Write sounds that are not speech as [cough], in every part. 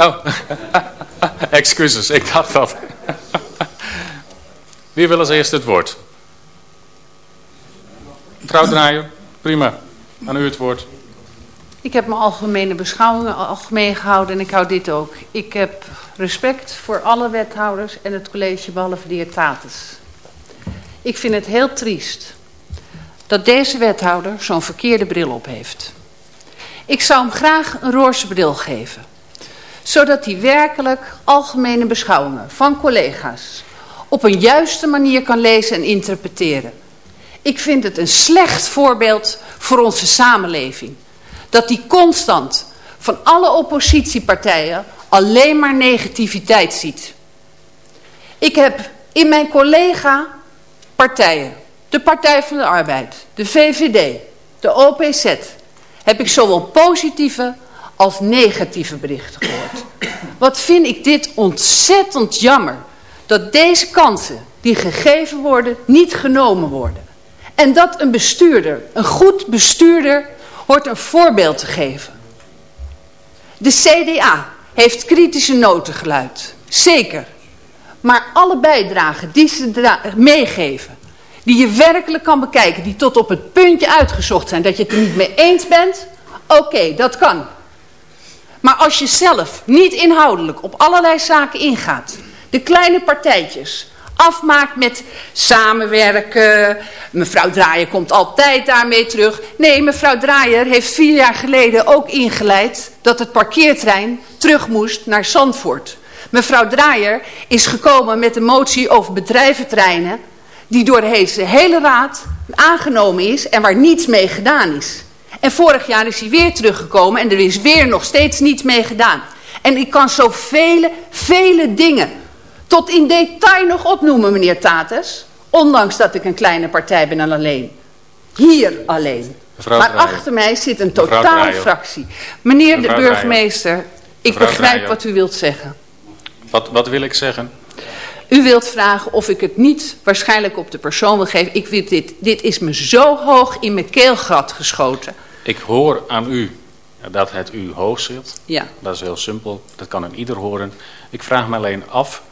Oh, [laughs] excuses, ik dacht dat. [laughs] Wie wil als eerste het woord? Trouwdraaier, prima. Aan u het woord. Ik heb mijn algemene beschouwingen algemeen gehouden en ik hou dit ook. Ik heb respect voor alle wethouders en het college behalve de heer. Ik vind het heel triest dat deze wethouder zo'n verkeerde bril op heeft. Ik zou hem graag een roze bril geven. Zodat hij werkelijk algemene beschouwingen van collega's op een juiste manier kan lezen en interpreteren. Ik vind het een slecht voorbeeld voor onze samenleving. Dat die constant van alle oppositiepartijen alleen maar negativiteit ziet. Ik heb in mijn collega partijen, de Partij van de Arbeid, de VVD, de OPZ, heb ik zowel positieve als negatieve berichten gehoord. Wat vind ik dit ontzettend jammer. Dat deze kansen die gegeven worden niet genomen worden. En dat een bestuurder, een goed bestuurder, hoort een voorbeeld te geven. De CDA heeft kritische noten geluid. Zeker. Maar alle bijdragen die ze meegeven, die je werkelijk kan bekijken, die tot op het puntje uitgezocht zijn, dat je het er niet mee eens bent, oké, dat kan. Maar als je zelf niet inhoudelijk op allerlei zaken ingaat, de kleine partijtjes, afmaakt met samenwerken. Mevrouw Draaier komt altijd daarmee terug. Nee, mevrouw Draaier heeft vier jaar geleden ook ingeleid dat het parkeertrein terug moest naar Zandvoort. Mevrouw Draaier is gekomen met een motie over bedrijventreinen die door de hele raad aangenomen is en waar niets mee gedaan is. En vorig jaar is hij weer teruggekomen en er is weer nog steeds niets mee gedaan. En ik kan zo vele, vele dingen tot in detail nog opnoemen, meneer Tates. Ondanks dat ik een kleine partij ben en alleen. Hier alleen. maar achter mij zit een totale fractie. Meneer de burgemeester, ik begrijp wat u wilt zeggen. Wat, wat wil ik zeggen? U wilt vragen of ik het niet waarschijnlijk op de persoon wil geven. Ik weet dit, dit is me zo hoog in mijn keelgat geschoten. Ik hoor aan u dat het u hoog zit. Ja. Dat is heel simpel. Dat kan een ieder horen. Ik vraag me alleen af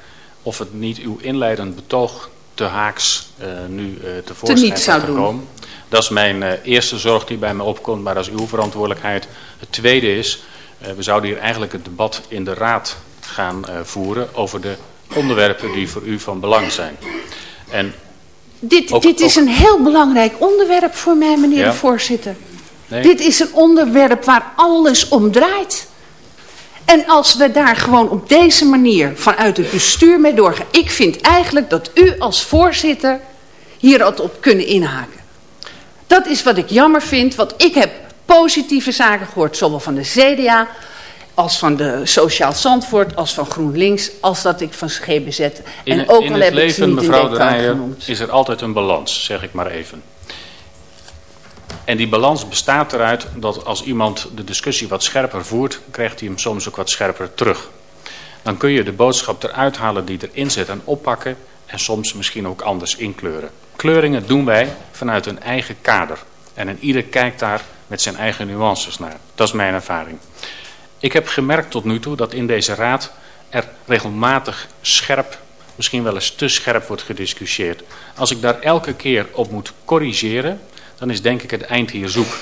of het niet uw inleidend betoog te haaks uh, nu uh, tevoorschijn te zou doen. Dat is mijn uh, eerste zorg die bij me opkomt, maar dat is uw verantwoordelijkheid. Het tweede is, we zouden hier eigenlijk het debat in de raad gaan voeren over de onderwerpen die voor u van belang zijn. En dit, dit is een heel belangrijk onderwerp voor mij, meneer de voorzitter. Nee. Dit is een onderwerp waar alles om draait. En als we daar gewoon op deze manier vanuit het bestuur mee doorgaan. Ik vind eigenlijk dat u als voorzitter hier wat op kunnen inhaken. Dat is wat ik jammer vind, want ik heb positieve zaken gehoord. Zowel van de CDA als van de Sociaal Zandvoort, als van GroenLinks, als dat ik van GBZ. En in, ook in al heb leven, ik niet mevrouw de is er altijd een balans, zeg ik maar even. En die balans bestaat eruit dat als iemand de discussie wat scherper voert, krijgt hij hem soms ook wat scherper terug. Dan kun je de boodschap eruit halen die erin zit en oppakken en soms misschien ook anders inkleuren. Kleuringen doen wij vanuit een eigen kader. En een ieder kijkt daar met zijn eigen nuances naar. Dat is mijn ervaring. Ik heb gemerkt tot nu toe dat in deze raad er regelmatig scherp, misschien wel eens te scherp wordt gediscussieerd. Als ik daar elke keer op moet corrigeren, dan is denk ik het eind hier zoek.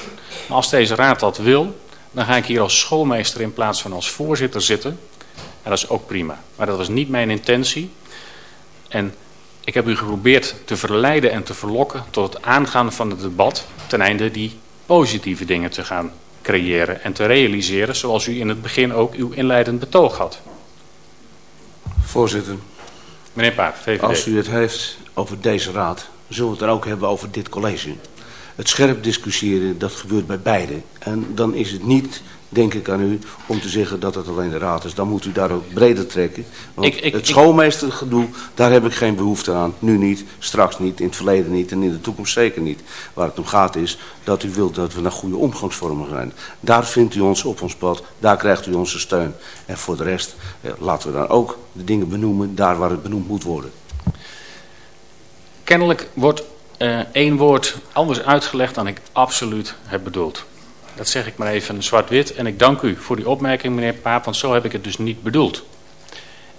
Maar als deze raad dat wil, dan ga ik hier als schoolmeester in plaats van als voorzitter zitten. En dat is ook prima. Maar dat was niet mijn intentie. En ik heb u geprobeerd te verleiden en te verlokken tot het aangaan van het debat... ten einde die positieve dingen te gaan creëren en te realiseren... zoals u in het begin ook uw inleidend betoog had. Voorzitter. Meneer Paard, VVD. Als u het heeft over deze raad, zullen we het er ook hebben over dit college het scherp discussiëren, dat gebeurt bij beide. En dan is het niet, denk ik aan u, om te zeggen dat het alleen de raad is. Dan moet u daar ook breder trekken. Want ik, ik, het schoolmeestergedoe, daar heb ik geen behoefte aan. Nu niet, straks niet, in het verleden niet en in de toekomst zeker niet. Waar het om gaat is dat u wilt dat we naar goede omgangsvormen zijn. Daar vindt u ons op ons pad, daar krijgt u onze steun. En voor de rest, eh, laten we dan ook de dingen benoemen daar waar het benoemd moet worden. Kennelijk wordt uh, één woord anders uitgelegd dan ik absoluut heb bedoeld. Dat zeg ik maar even zwart-wit. En ik dank u voor die opmerking, meneer Paap, want zo heb ik het dus niet bedoeld.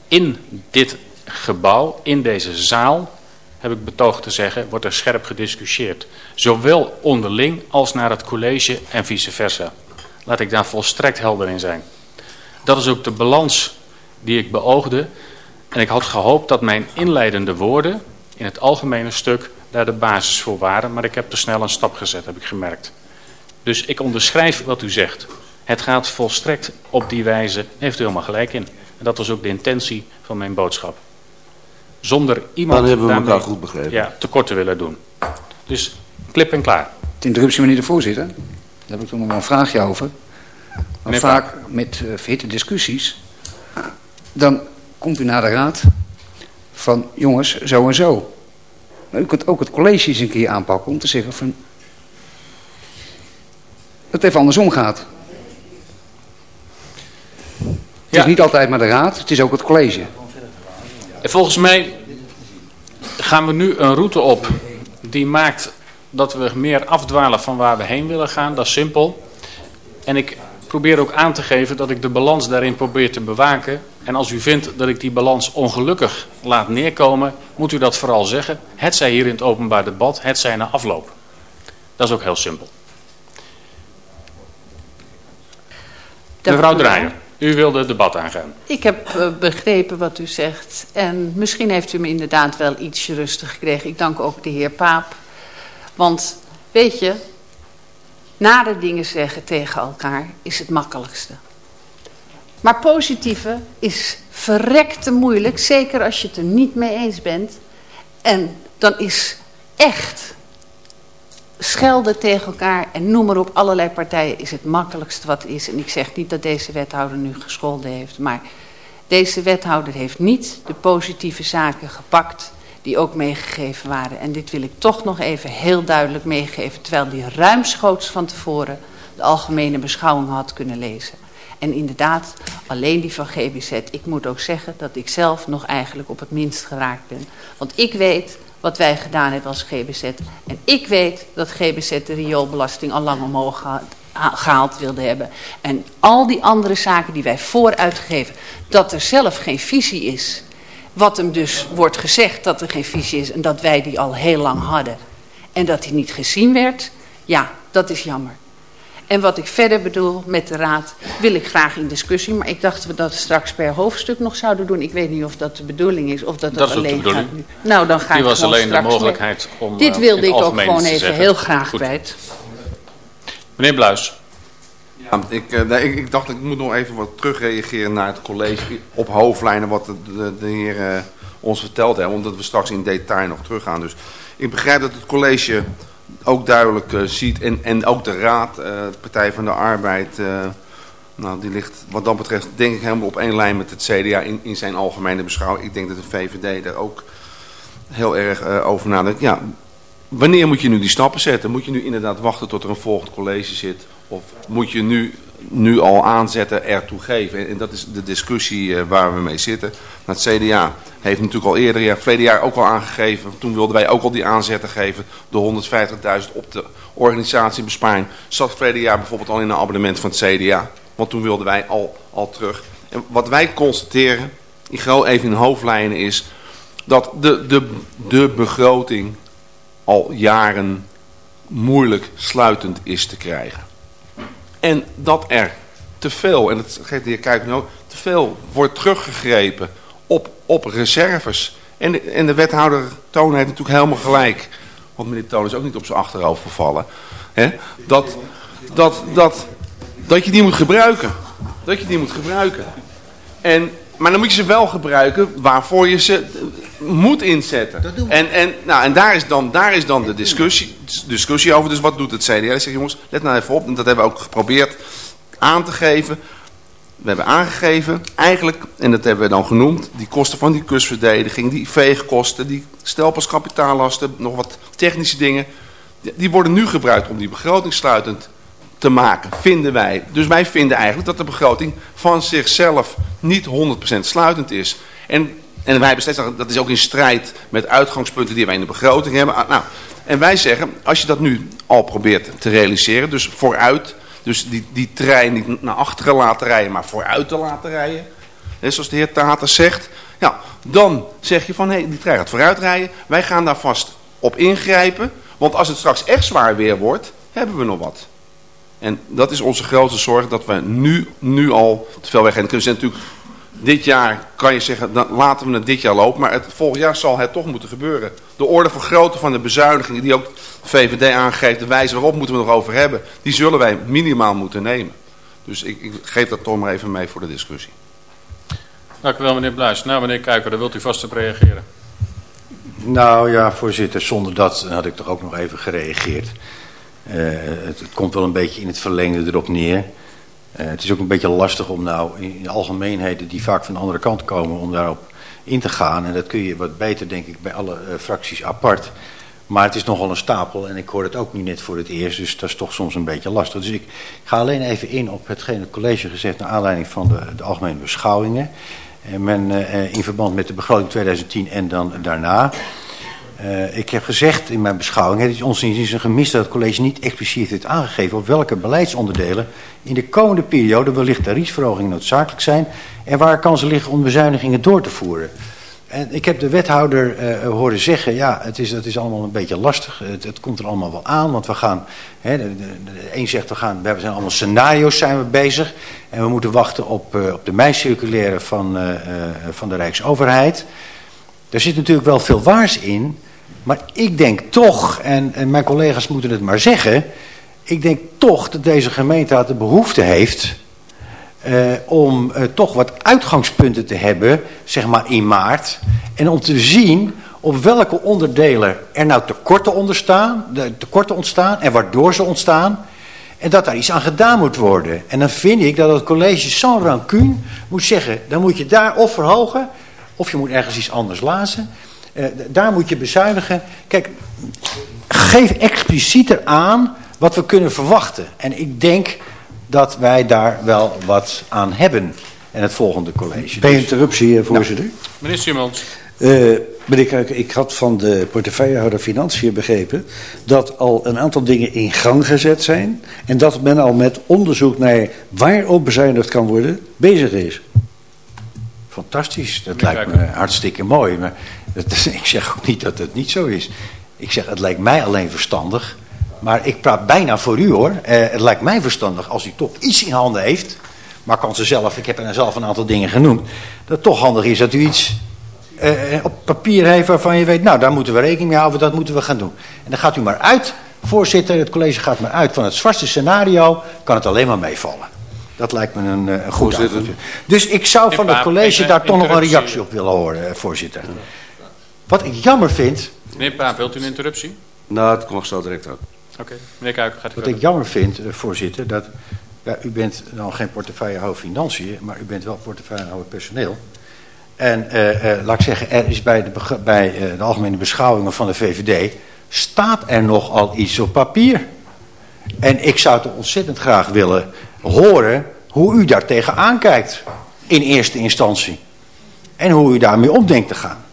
In dit gebouw, in deze zaal, heb ik betoogd te zeggen, wordt er scherp gediscussieerd. Zowel onderling als naar het college en vice versa. Laat ik daar volstrekt helder in zijn. Dat is ook de balans die ik beoogde. En ik had gehoopt dat mijn inleidende woorden in het algemene stuk daar de basis voor waren. Maar ik heb te snel een stap gezet, heb ik gemerkt. Dus ik onderschrijf wat u zegt. Het gaat volstrekt op die wijze, heeft u helemaal gelijk in. En dat was ook de intentie van mijn boodschap. Zonder iemand Dan hebben we elkaar goed begrepen. Ja, tekort te willen doen. Dus klip en klaar. De interruptie, meneer de voorzitter. Daar heb ik toch nog wel een vraagje over. Maar vaak met uh, verhitte discussies, dan komt u naar de raad van jongens, zo en zo. Maar u kunt ook het college eens een keer aanpakken om te zeggen van... dat het even andersom gaat. Het is niet altijd maar de raad, het is ook het college. Volgens mij gaan we nu een route op die maakt dat we meer afdwalen van waar we heen willen gaan. Dat is simpel. En ik probeer ook aan te geven dat ik de balans daarin probeer te bewaken. En als u vindt dat ik die balans ongelukkig laat neerkomen, moet u dat vooral zeggen. Het zij hier in het openbaar debat, het zij na afloop. Dat is ook heel simpel. Mevrouw Draaier. U wilde het debat aangaan. Ik heb uh, begrepen wat u zegt. En misschien heeft u me inderdaad wel iets rustig gekregen. Ik dank ook de heer Paap. Want, weet je, nare dingen zeggen tegen elkaar is het makkelijkste. Maar positieve is verrekte moeilijk. Zeker als je het er niet mee eens bent. En dan is echt schelden tegen elkaar en noem maar op allerlei partijen is het makkelijkste wat is. En ik zeg niet dat deze wethouder nu gescholden heeft, maar deze wethouder heeft niet de positieve zaken gepakt die ook meegegeven waren. En dit wil ik toch nog even heel duidelijk meegeven, terwijl die ruimschoots van tevoren de algemene beschouwing had kunnen lezen. En inderdaad, alleen die van GBZ. Ik moet ook zeggen dat ik zelf nog eigenlijk op het minst geraakt ben. Want ik weet wat wij gedaan hebben als GBZ. En ik weet dat GBZ de rioolbelasting al lang omhoog gehaald wilde hebben. En al die andere zaken die wij vooruitgegeven, dat er zelf geen visie is. Wat hem dus wordt gezegd dat er geen visie is en dat wij die al heel lang hadden. En dat die niet gezien werd, ja, dat is jammer. En wat ik verder bedoel met de raad, wil ik graag in discussie. Maar ik dacht dat we dat straks per hoofdstuk nog zouden doen. Ik weet niet of dat de bedoeling is of dat dat, dat alleen gaat nu. Nou, dan ga Die ik was alleen de mogelijkheid om Dit eh, wilde ik ook gewoon even heel graag Goed. kwijt. Meneer Bluis. Ja, ik, uh, ik, ik, dacht ik moet nog even wat terugreageren naar het college op hoofdlijnen wat de, de, heer uh, ons verteld heeft. Omdat we straks in detail nog teruggaan. Dus ik begrijp dat het college ook duidelijk uh, ziet. En, en ook de Raad, de Partij van de Arbeid, nou, die ligt wat dat betreft denk ik helemaal op één lijn met het CDA in, in zijn algemene beschouwing. Ik denk dat de VVD daar ook heel erg over nadenkt. Ja, wanneer moet je nu die stappen zetten? Moet je nu inderdaad wachten tot er een volgend college zit? Of moet je nu nu al aanzetten ertoe geven. En dat is de discussie uh, waar we mee zitten. het CDA heeft natuurlijk al eerder, ja, verleden jaar ook al aangegeven. Toen wilden wij ook al die aanzetten geven. De 150.000 op de organisatiebesparing. Zat verleden jaar bijvoorbeeld al in een abonnement van het CDA. Want toen wilden wij al, al terug. En wat wij constateren, ik ga even in hoofdlijnen is... dat de, de, de begroting al jaren moeilijk sluitend is te krijgen. En dat er te veel, en dat geeft de heer Kuik nu ook, te veel wordt teruggegrepen op, op reserves. En de, en de wethouder Toon heeft natuurlijk helemaal gelijk. Want meneer Toon is ook niet op zijn achterhoofd gevallen. Hè? Dat, dat, dat, dat je die moet gebruiken. Dat je die moet gebruiken. En, maar dan moet je ze wel gebruiken waarvoor je ze moet inzetten. En, en, nou, en daar, is dan, daar is dan de discussie, discussie over. Dus wat doet het CDA? Ik zeg jongens, let nou even op. En dat hebben we ook geprobeerd aan te geven. We hebben aangegeven, eigenlijk, en dat hebben we dan genoemd, die kosten van die kustverdediging, die veegkosten, die stelpas kapitaallasten, nog wat technische dingen, die worden nu gebruikt om die begroting sluitend te maken, vinden wij. Dus wij vinden eigenlijk dat de begroting van zichzelf niet 100% sluitend is. En en wij hebben steeds, dat is ook in strijd met uitgangspunten die wij in de begroting hebben. Ah, nou, en wij zeggen, als je dat nu al probeert te realiseren, dus vooruit, Dus die, die trein niet naar achteren laten rijden, maar vooruit te laten rijden. He, zoals de heer Tater zegt. Ja, dan zeg je van, hé, hey, die trein gaat vooruit rijden. Wij gaan daar vast op ingrijpen. Want als het straks echt zwaar weer wordt, hebben we nog wat. En dat is onze grootste zorg, dat we nu, nu al te veel. Kunnen ze natuurlijk dit jaar kan je zeggen, dan laten we het dit jaar lopen. Maar het volgend jaar zal het toch moeten gebeuren. De orde van grootte van de bezuinigingen die ook de VVD aangeeft, de wijze waarop moeten we nog over hebben. Die zullen wij minimaal moeten nemen. Dus ik, ik geef dat toch maar even mee voor de discussie. Dank u wel meneer Bluis. Nou meneer Kuiper, daar wilt u vast op reageren. Nou ja, voorzitter, zonder dat had ik toch ook nog even gereageerd. Uh, het, het, komt wel een beetje in het verlengde erop neer. Uh, het is ook een beetje lastig om nou in de algemeenheden die vaak van de andere kant komen om daarop in te gaan. En dat kun je wat beter denk ik bij alle uh, fracties apart. Maar het is nogal een stapel en ik hoor het ook nu net voor het eerst. Dus dat is toch soms een beetje lastig. Dus ik ga alleen even in op hetgeen het college gezegd naar aanleiding van de, de algemene beschouwingen. En men, in verband met de begroting 2010 en dan daarna. Uh, ik heb gezegd in mijn beschouwing, het is ons is een gemis dat het college niet expliciet heeft aangegeven op welke beleidsonderdelen in de komende periode wellicht tariefsverhogingen noodzakelijk zijn en waar kansen liggen om bezuinigingen door te voeren. En ik heb de wethouder uh, horen zeggen, ja, het is, het is allemaal een beetje lastig. Het, komt er allemaal wel aan, want we gaan, hè, de, zegt, we, gaan, we zijn allemaal scenario's zijn we bezig. En we moeten wachten op, uh, op de meincirculaire van, van de Rijksoverheid. Er zit natuurlijk wel veel waars in, maar ik denk toch, en, mijn collega's moeten het maar zeggen... ik denk toch dat deze gemeenteraad de behoefte heeft... Uh, om uh, toch wat uitgangspunten te hebben, zeg maar in maart. En om te zien op welke onderdelen er nou tekorten, de tekorten ontstaan en waardoor ze ontstaan. En dat daar iets aan gedaan moet worden. En dan vind ik dat het college sans rancune moet zeggen, dan moet je daar of verhogen, of je moet ergens iets anders lazen. Uh, daar moet je bezuinigen. Kijk, geef explicieter aan wat we kunnen verwachten. En ik denk dat wij daar wel wat aan hebben. En het volgende college. Bij interruptie, voorzitter. Ja. Meneer Simons. Uh, meneer ik had van de portefeuillehouder Financiën begrepen... dat al een aantal dingen in gang gezet zijn... en dat men al met onderzoek naar waarop bezuinigd kan worden bezig is. Fantastisch, dat meneer lijkt me hartstikke mooi. Maar dat, ik zeg ook niet dat het niet zo is. Ik zeg, het lijkt mij alleen verstandig maar ik praat bijna voor u hoor. Uh, het lijkt mij verstandig als u toch iets in handen heeft. Maar kan ze zelf, ik heb er zelf een aantal dingen genoemd. Dat het toch handig is dat u iets uh, op papier heeft waarvan je weet. Nou daar moeten we rekening mee houden, dat moeten we gaan doen. En dan gaat u maar uit, voorzitter, het college gaat maar uit van het zwartste scenario. Kan het alleen maar meevallen. Dat lijkt me een, een goed antwoord. Dus ik zou van het college daar toch nog een reactie op willen horen, voorzitter. Wat ik jammer vind... Meneer Paap, wilt u een interruptie? Nou, dat mag zo direct ook. Oké, okay. meneer gaat u Wat verder. ik jammer vind, uh, voorzitter, dat ja, u bent dan geen portefeuillehouder financiën, maar u bent wel portefeuillehouder personeel. En uh, uh, laat ik zeggen, er is bij, de, bij de algemene beschouwingen van de VVD, staat er nogal iets op papier. En ik zou toch ontzettend graag willen horen hoe u daar tegenaan kijkt in eerste instantie. En hoe u daarmee om denkt te gaan.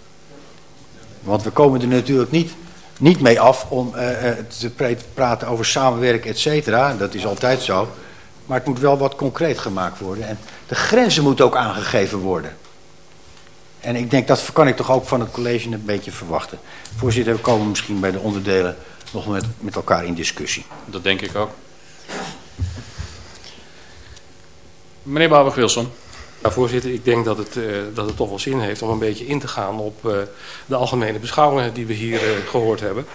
Want we komen er natuurlijk niet niet mee af om uh, te praten over samenwerken, et cetera. Dat is altijd zo. Maar het moet wel wat concreet gemaakt worden. En de grenzen moeten ook aangegeven worden. En ik denk, dat kan ik toch ook van het college een beetje verwachten. Voorzitter, we komen misschien bij de onderdelen nog met, met elkaar in discussie. Dat denk ik ook. Meneer Babig-Wilson. Voorzitter, ik denk dat het, uh, dat het toch wel zin heeft om een beetje in te gaan op uh, de algemene beschouwingen die we hier uh, gehoord hebben.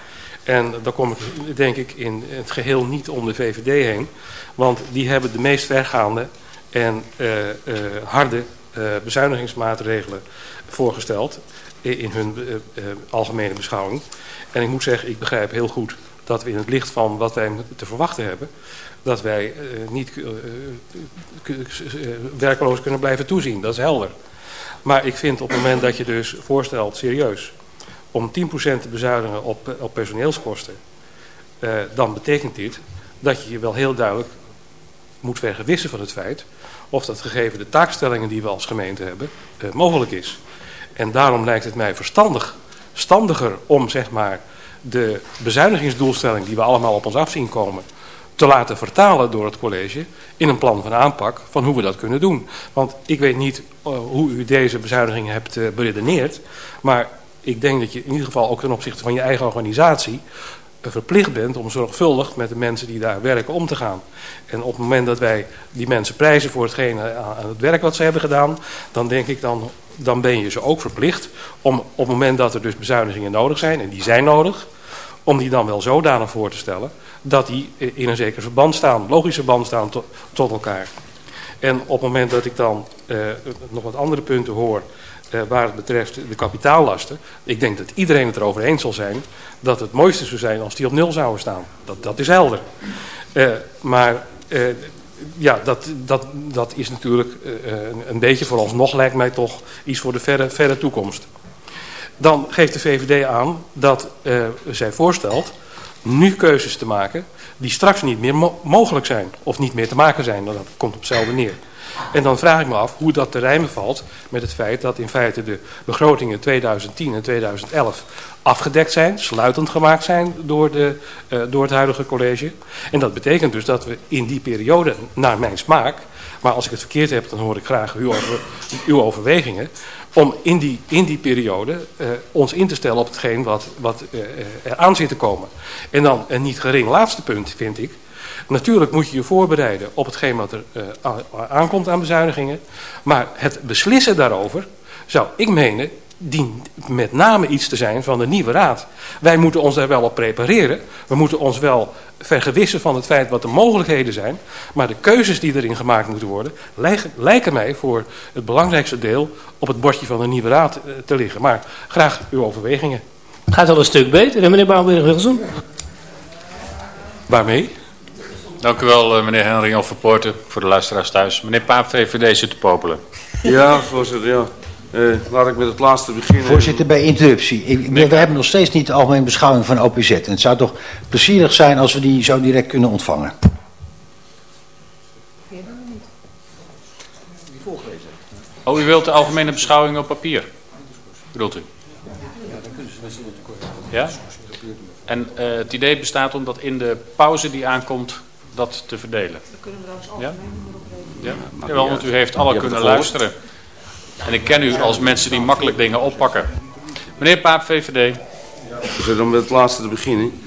En daar kom ik denk ik in het geheel niet om de VVD heen. Want die hebben de meest vergaande en harde bezuinigingsmaatregelen voorgesteld in hun algemene beschouwing. En ik moet zeggen, ik begrijp heel goed dat we in het licht van wat wij te verwachten hebben dat wij uh, niet uh, uh, werkeloos kunnen blijven toezien. Dat is helder. Maar ik vind op het moment dat je dus voorstelt, serieus, om 10% te bezuinigen op, op personeelskosten, dan betekent dit dat je je wel heel duidelijk moet vergewissen van het feit of dat gegeven de taakstellingen die we als gemeente hebben, mogelijk is. En daarom lijkt het mij verstandig, standiger om zeg maar de bezuinigingsdoelstelling die we allemaal op ons af zien komen te laten vertalen door het college in een plan van aanpak van hoe we dat kunnen doen. Want ik weet niet uh, hoe u deze bezuinigingen hebt uh, beredeneerd, maar ik denk dat je in ieder geval ook ten opzichte van je eigen organisatie verplicht bent om zorgvuldig met de mensen die daar werken om te gaan. En op het moment dat wij die mensen prijzen voor hetgene aan het werk wat ze hebben gedaan, dan denk ik dan, dan ben je ze ook verplicht om op het moment dat er dus bezuinigingen nodig zijn, en die zijn nodig, om die dan wel zodanig voor te stellen dat die in een zeker verband staan, logisch verband staan to, tot elkaar. En op het moment dat ik dan uh, nog wat andere punten hoor uh, waar het betreft de kapitaallasten. Ik denk dat iedereen het erover eens zal zijn dat het mooiste zou zijn als die op nul zouden staan. Dat, dat is helder. Uh, maar ja, dat, dat, dat is natuurlijk een, een beetje vooralsnog lijkt mij toch iets voor de verre, verre toekomst. Dan geeft de VVD aan dat zij voorstelt nu keuzes te maken die straks niet meer mo mogelijk zijn. Of niet meer te maken zijn, dat komt op hetzelfde neer. En dan vraag ik me af hoe dat te rijmen valt met het feit dat in feite de begrotingen 2010 en 2011 afgedekt zijn, sluitend gemaakt zijn door, de, uh, door het huidige college. En dat betekent dus dat we in die periode, naar mijn smaak, maar als ik het verkeerd heb, dan hoor ik graag uw, uw overwegingen, om in die, in die periode uh, ons in te stellen op hetgeen wat, wat uh, er aan zit te komen. En dan een niet gering laatste punt, vind ik, Natuurlijk moet je je voorbereiden op hetgeen wat er aankomt aan bezuinigingen. Maar het beslissen daarover zou ik menen dient met name iets te zijn van de nieuwe raad. Wij moeten ons daar wel op prepareren. We moeten ons wel vergewissen van het feit wat de mogelijkheden zijn. Maar de keuzes die erin gemaakt moeten worden... lijken, mij voor het belangrijkste deel op het bordje van de nieuwe raad uh, te liggen. Maar graag uw overwegingen. Gaat al een stuk beter, hè, meneer Bouwberg-Wilson? Waarmee? Dank u wel, uh, meneer Henry Offerpoorten, voor de luisteraars thuis. Meneer Paap, VVD zit te popelen. Ja, voorzitter, ja. Uh, laat ik met het laatste beginnen. Voorzitter, bij interruptie. Ik, nee. We hebben nog steeds niet de algemene beschouwing van OPZ. En het zou toch plezierig zijn als we die zo direct kunnen ontvangen. Oh, u wilt de algemene beschouwing op papier? Bedoelt u? Ja? En uh, het idee bestaat om dat in de pauze die aankomt dat te verdelen. Dan kunnen we daar als algemeen ja? Ja, ja want u heeft alle kunnen luisteren. En ik ken u als mensen die makkelijk dingen oppakken. Meneer Paap, VVD. Dus om met het laatste te beginnen.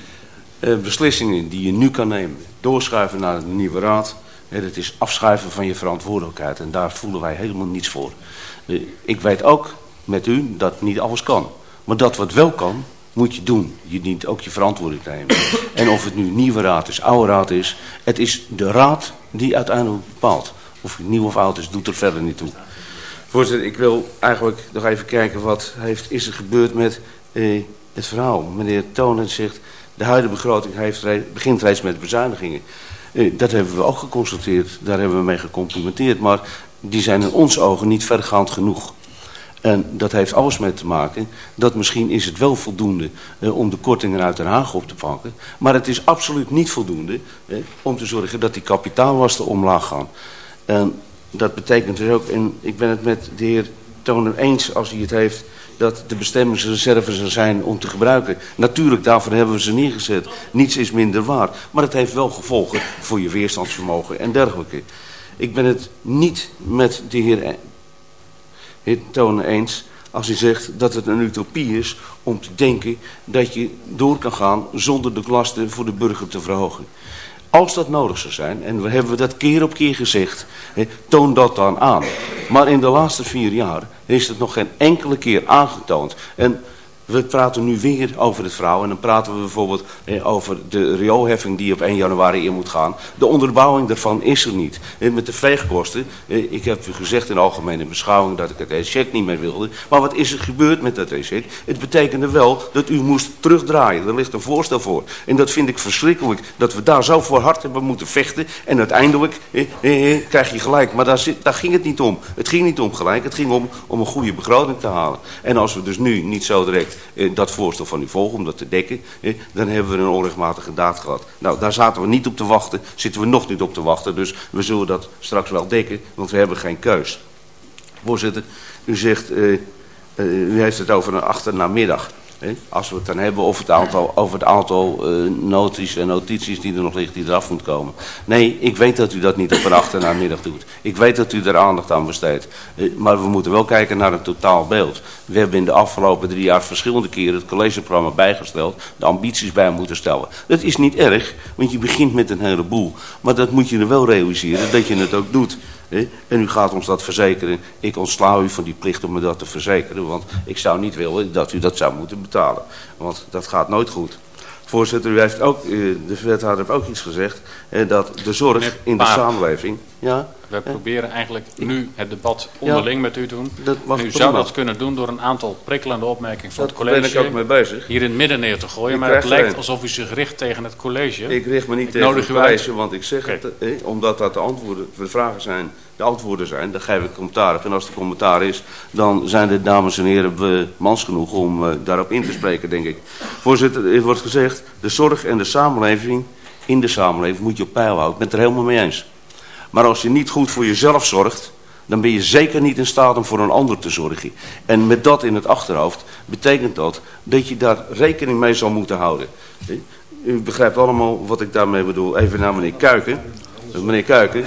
Uh, beslissingen die je nu kan nemen. Doorschuiven naar de nieuwe raad. Het is afschuiven van je verantwoordelijkheid. En daar voelen wij helemaal niets voor. Uh, ik weet ook met u dat niet alles kan. Maar dat wat wel kan, moet je doen. Je dient ook je verantwoording te nemen. [clears throat] En of het nu nieuwe raad is, oude raad is. Het is de raad die uiteindelijk bepaalt. Of het nieuw of oud is, doet er verder niet toe. Voorzitter, ik wil eigenlijk nog even kijken wat heeft, is er gebeurd met eh, het verhaal. Meneer Tonen zegt, de huidige begroting heeft, begint reeds met bezuinigingen. Eh, dat hebben we ook geconstateerd, daar hebben we mee gecomplimenteerd. Maar die zijn in ons ogen niet vergaand genoeg. En dat heeft alles mee te maken dat misschien is het wel voldoende eh, om de kortingen uit Den Haag op te pakken. Maar het is absoluut niet voldoende eh, om te zorgen dat die kapitaallasten omlaag gaan. En dat betekent dus ook, en ik ben het met de heer Toner eens als hij het heeft, dat de bestemmingsreserves er zijn om te gebruiken. Natuurlijk, daarvoor hebben we ze neergezet. Niets is minder waar. Maar het heeft wel gevolgen voor je weerstandsvermogen en dergelijke. Ik ben het niet met de heer, heer Toner eens als hij zegt dat het een utopie is om te denken dat je door kan gaan zonder de lasten voor de burger te verhogen. Als dat nodig zou zijn, en we hebben dat keer op keer gezegd, toon dat dan aan. Maar in de laatste vier jaar is het nog geen enkele keer aangetoond. En we praten nu weer over het verhaal. En dan praten we bijvoorbeeld over de rioolheffing die op 1 januari in moet gaan. De onderbouwing daarvan is er niet. Met de veegkosten. Ik heb u gezegd in algemene beschouwing dat ik het echet niet meer wilde. Maar wat is er gebeurd met dat echet? Het betekende wel dat u moest terugdraaien. Er ligt een voorstel voor. En dat vind ik verschrikkelijk. Dat we daar zo voor hard hebben moeten vechten. En uiteindelijk krijg je gelijk. Maar daar, daar ging het niet om. Het ging niet om gelijk. Het ging om, om een goede begroting te halen. En als we dus nu niet zo direct dat voorstel van u volgen om dat te dekken, eh, dan hebben we een onrechtmatige daad gehad. Nou, daar zaten we niet op te wachten, zitten we nog niet op te wachten, dus we zullen dat straks wel dekken, want we hebben geen keus. Voorzitter, u zegt, uh, u heeft het over een achternamiddag. Als we het dan hebben over het aantal, over het aantal uh, noties en notities die er nog liggen die eraf moet komen. Nee, ik weet dat u dat niet op een achternamiddag doet. Ik weet dat u er aandacht aan besteedt. Uh, maar we moeten wel kijken naar een totaal beeld. We hebben in de afgelopen drie jaar verschillende keren het collegeprogramma bijgesteld. De ambities bij moeten stellen. Dat is niet erg, want je begint met een heleboel. Maar dat moet je er wel realiseren dat je het ook doet. En u gaat ons dat verzekeren. Ik ontsla u van die plicht om me dat te verzekeren. Want ik zou niet willen dat u dat zou moeten betalen. Want dat gaat nooit goed. Voorzitter, u heeft ook, de wethouder heeft ook iets gezegd. Dat de zorg in de samenleving... Ja, we proberen eigenlijk nu het debat onderling met u te doen. u zou dat kunnen doen door een aantal prikkelende opmerkingen van het college. Daar ben ik ook mee bezig. Hier in het midden neer te gooien. maar het lijkt alsof u zich richt tegen het college. Ik richt me niet tegen het college, want ik zeg het, eh, omdat dat de antwoorden, de vragen zijn, de antwoorden zijn. Dan geef ik commentaar. En als er commentaar is, dan zijn de dames en heren mans genoeg om uh, daarop in te spreken, denk ik. Voorzitter, er wordt gezegd, de zorg en de samenleving, in de samenleving moet je op peil houden. Ik ben het er helemaal mee eens. Maar als je niet goed voor jezelf zorgt, dan ben je zeker niet in staat om voor een ander te zorgen. En met dat in het achterhoofd betekent dat dat je daar rekening mee zal moeten houden. U begrijpt allemaal wat ik daarmee bedoel. Even naar meneer Kuiken. Meneer Kuiken,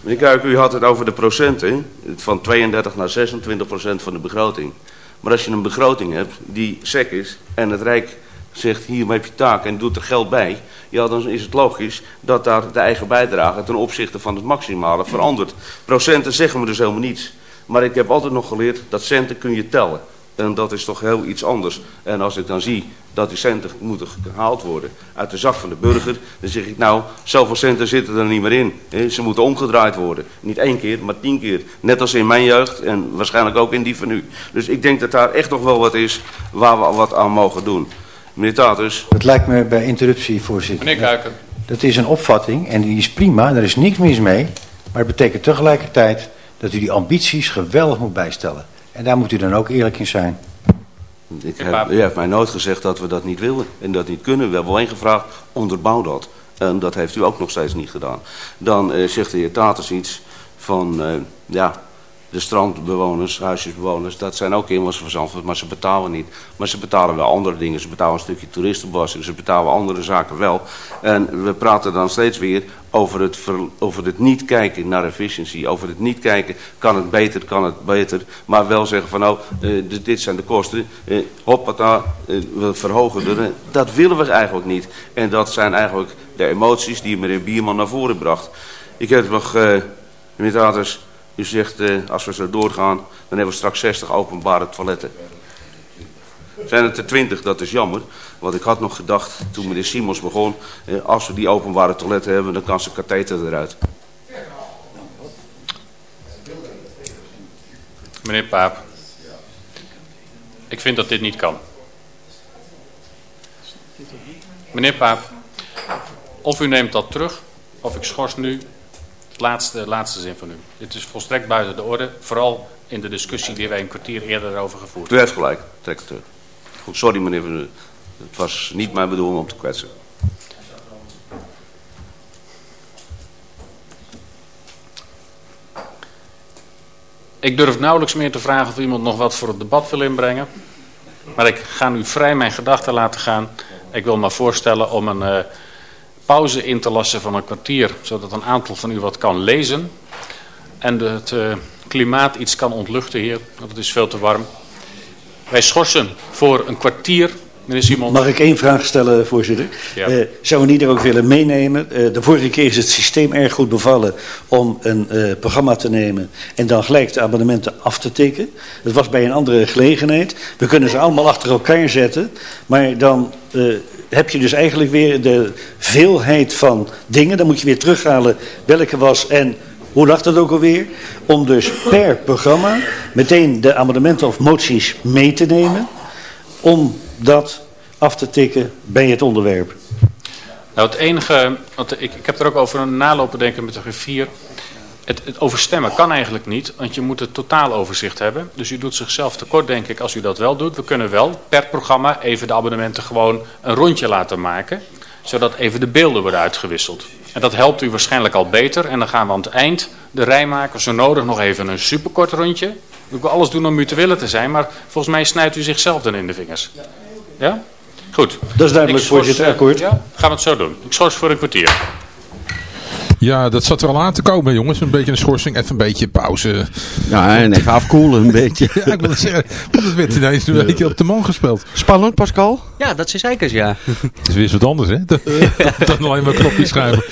meneer Kuiken, u had het over de procenten. Van 32 naar 26 procent van de begroting. Maar als je een begroting hebt die sec is en het Rijk zegt hier heb je taak en doet er geld bij, ja dan is het logisch dat daar de eigen bijdrage ten opzichte van het maximale verandert. Procenten zeggen me dus helemaal niets. Maar ik heb altijd nog geleerd dat centen kun je tellen. En dat is toch heel iets anders. En als ik dan zie dat die centen moeten gehaald worden uit de zak van de burger, dan zeg ik nou, zoveel centen zitten er niet meer in. Ze moeten omgedraaid worden. Niet één keer, maar tien keer. Net als in mijn jeugd en waarschijnlijk ook in die van u. Dus ik denk dat daar echt nog wel wat is waar we wat aan mogen doen. Meneer Tatus. Het lijkt me bij interruptie, voorzitter. Meneer Kuiken. Dat is een opvatting en die is prima, daar is niks mis mee. Maar het betekent tegelijkertijd dat u die ambities geweldig moet bijstellen. En daar moet u dan ook eerlijk in zijn. Ik heb, u heeft mij nooit gezegd dat we dat niet willen en dat niet kunnen. We hebben alleen gevraagd, onderbouw dat. En dat heeft u ook nog steeds niet gedaan. Dan uh, zegt de heer Tatus iets van, uh, ja, de strandbewoners, huisjesbewoners, dat zijn ook inwoners van maar ze betalen niet. Maar ze betalen wel andere dingen. Ze betalen een stukje toeristenbelasting, ze betalen andere zaken wel. En we praten dan steeds weer over het, over het niet kijken naar efficiëntie. Over het niet kijken, kan het beter, kan het beter. Maar wel zeggen van uh, dit zijn de kosten. Uh, hoppata, uh, we verhogen er. Dat willen we eigenlijk niet. En dat zijn eigenlijk de emoties die meneer Bierman naar voren bracht. Ik heb nog, meneer Taters... U zegt, eh, als we zo doorgaan, dan hebben we straks 60 openbare toiletten. Zijn het er 20, dat is jammer. Want ik had nog gedacht, toen meneer Simons begon... Eh, als we die openbare toiletten hebben, dan kan ze katheter eruit. Meneer Paap, ik vind dat dit niet kan. Meneer Paap, of u neemt dat terug, of ik schors nu laatste, laatste zin van u. Het is volstrekt buiten de orde, vooral in de discussie die wij een kwartier eerder over gevoerd hebben. U heeft gelijk, trek het terug. Goed, sorry meneer, het was niet mijn bedoeling om te kwetsen. Ik durf nauwelijks meer te vragen of iemand nog wat voor het debat wil inbrengen. Maar ik ga nu vrij mijn gedachten laten gaan. Ik wil me voorstellen om een... Uh, pauze in te lassen van een kwartier, zodat een aantal van u wat kan lezen. En het uh, klimaat iets kan ontluchten hier, want het is veel te warm. Wij schorsen voor een kwartier. Meneer Simon. Mag ik één vraag stellen, voorzitter? Ja. Uh, zou u niet er ook willen meenemen? Uh, de vorige keer is het systeem erg goed bevallen om een programma te nemen en dan gelijk de abonnementen af te tikken. Dat was bij een andere gelegenheid. We kunnen ze allemaal achter elkaar zetten, maar dan heb je dus eigenlijk weer de veelheid van dingen. Dan moet je weer terughalen welke was en hoe lag dat ook alweer? Om dus per programma meteen de amendementen of moties mee te nemen. Om dat af te tikken bij het onderwerp. Nou het enige, want ik, ik heb er ook over een nalopen denken met de griffier het, het, overstemmen kan eigenlijk niet, want je moet het totaaloverzicht hebben. Dus u doet zichzelf tekort, denk ik, als u dat wel doet. We kunnen wel per programma even de abonnementen gewoon een rondje laten maken, zodat even de beelden worden uitgewisseld. En dat helpt u waarschijnlijk al beter. En dan gaan we aan het eind de rij maken, zo nodig nog even een superkort rondje. We kunnen alles doen om u te willen te zijn, maar volgens mij snijdt u zichzelf dan in de vingers. Ja? Goed. Dat is duidelijk, voorzitter. Akkoord. Ja, gaan we het zo doen. Ik schors voor een kwartier. Ja, dat zat er al aan te komen, jongens. Een beetje een schorsing, even een beetje pauze. Ja, en even afkoelen een [laughs] beetje. ja, ik wil het zeggen. Want het werd ineens een beetje op de man gespeeld. Spannend, Pascal? Ja, dat is zeker, ja. [laughs] Het is weer eens wat anders, hè? Dan [laughs] alleen maar knopjes schrijven.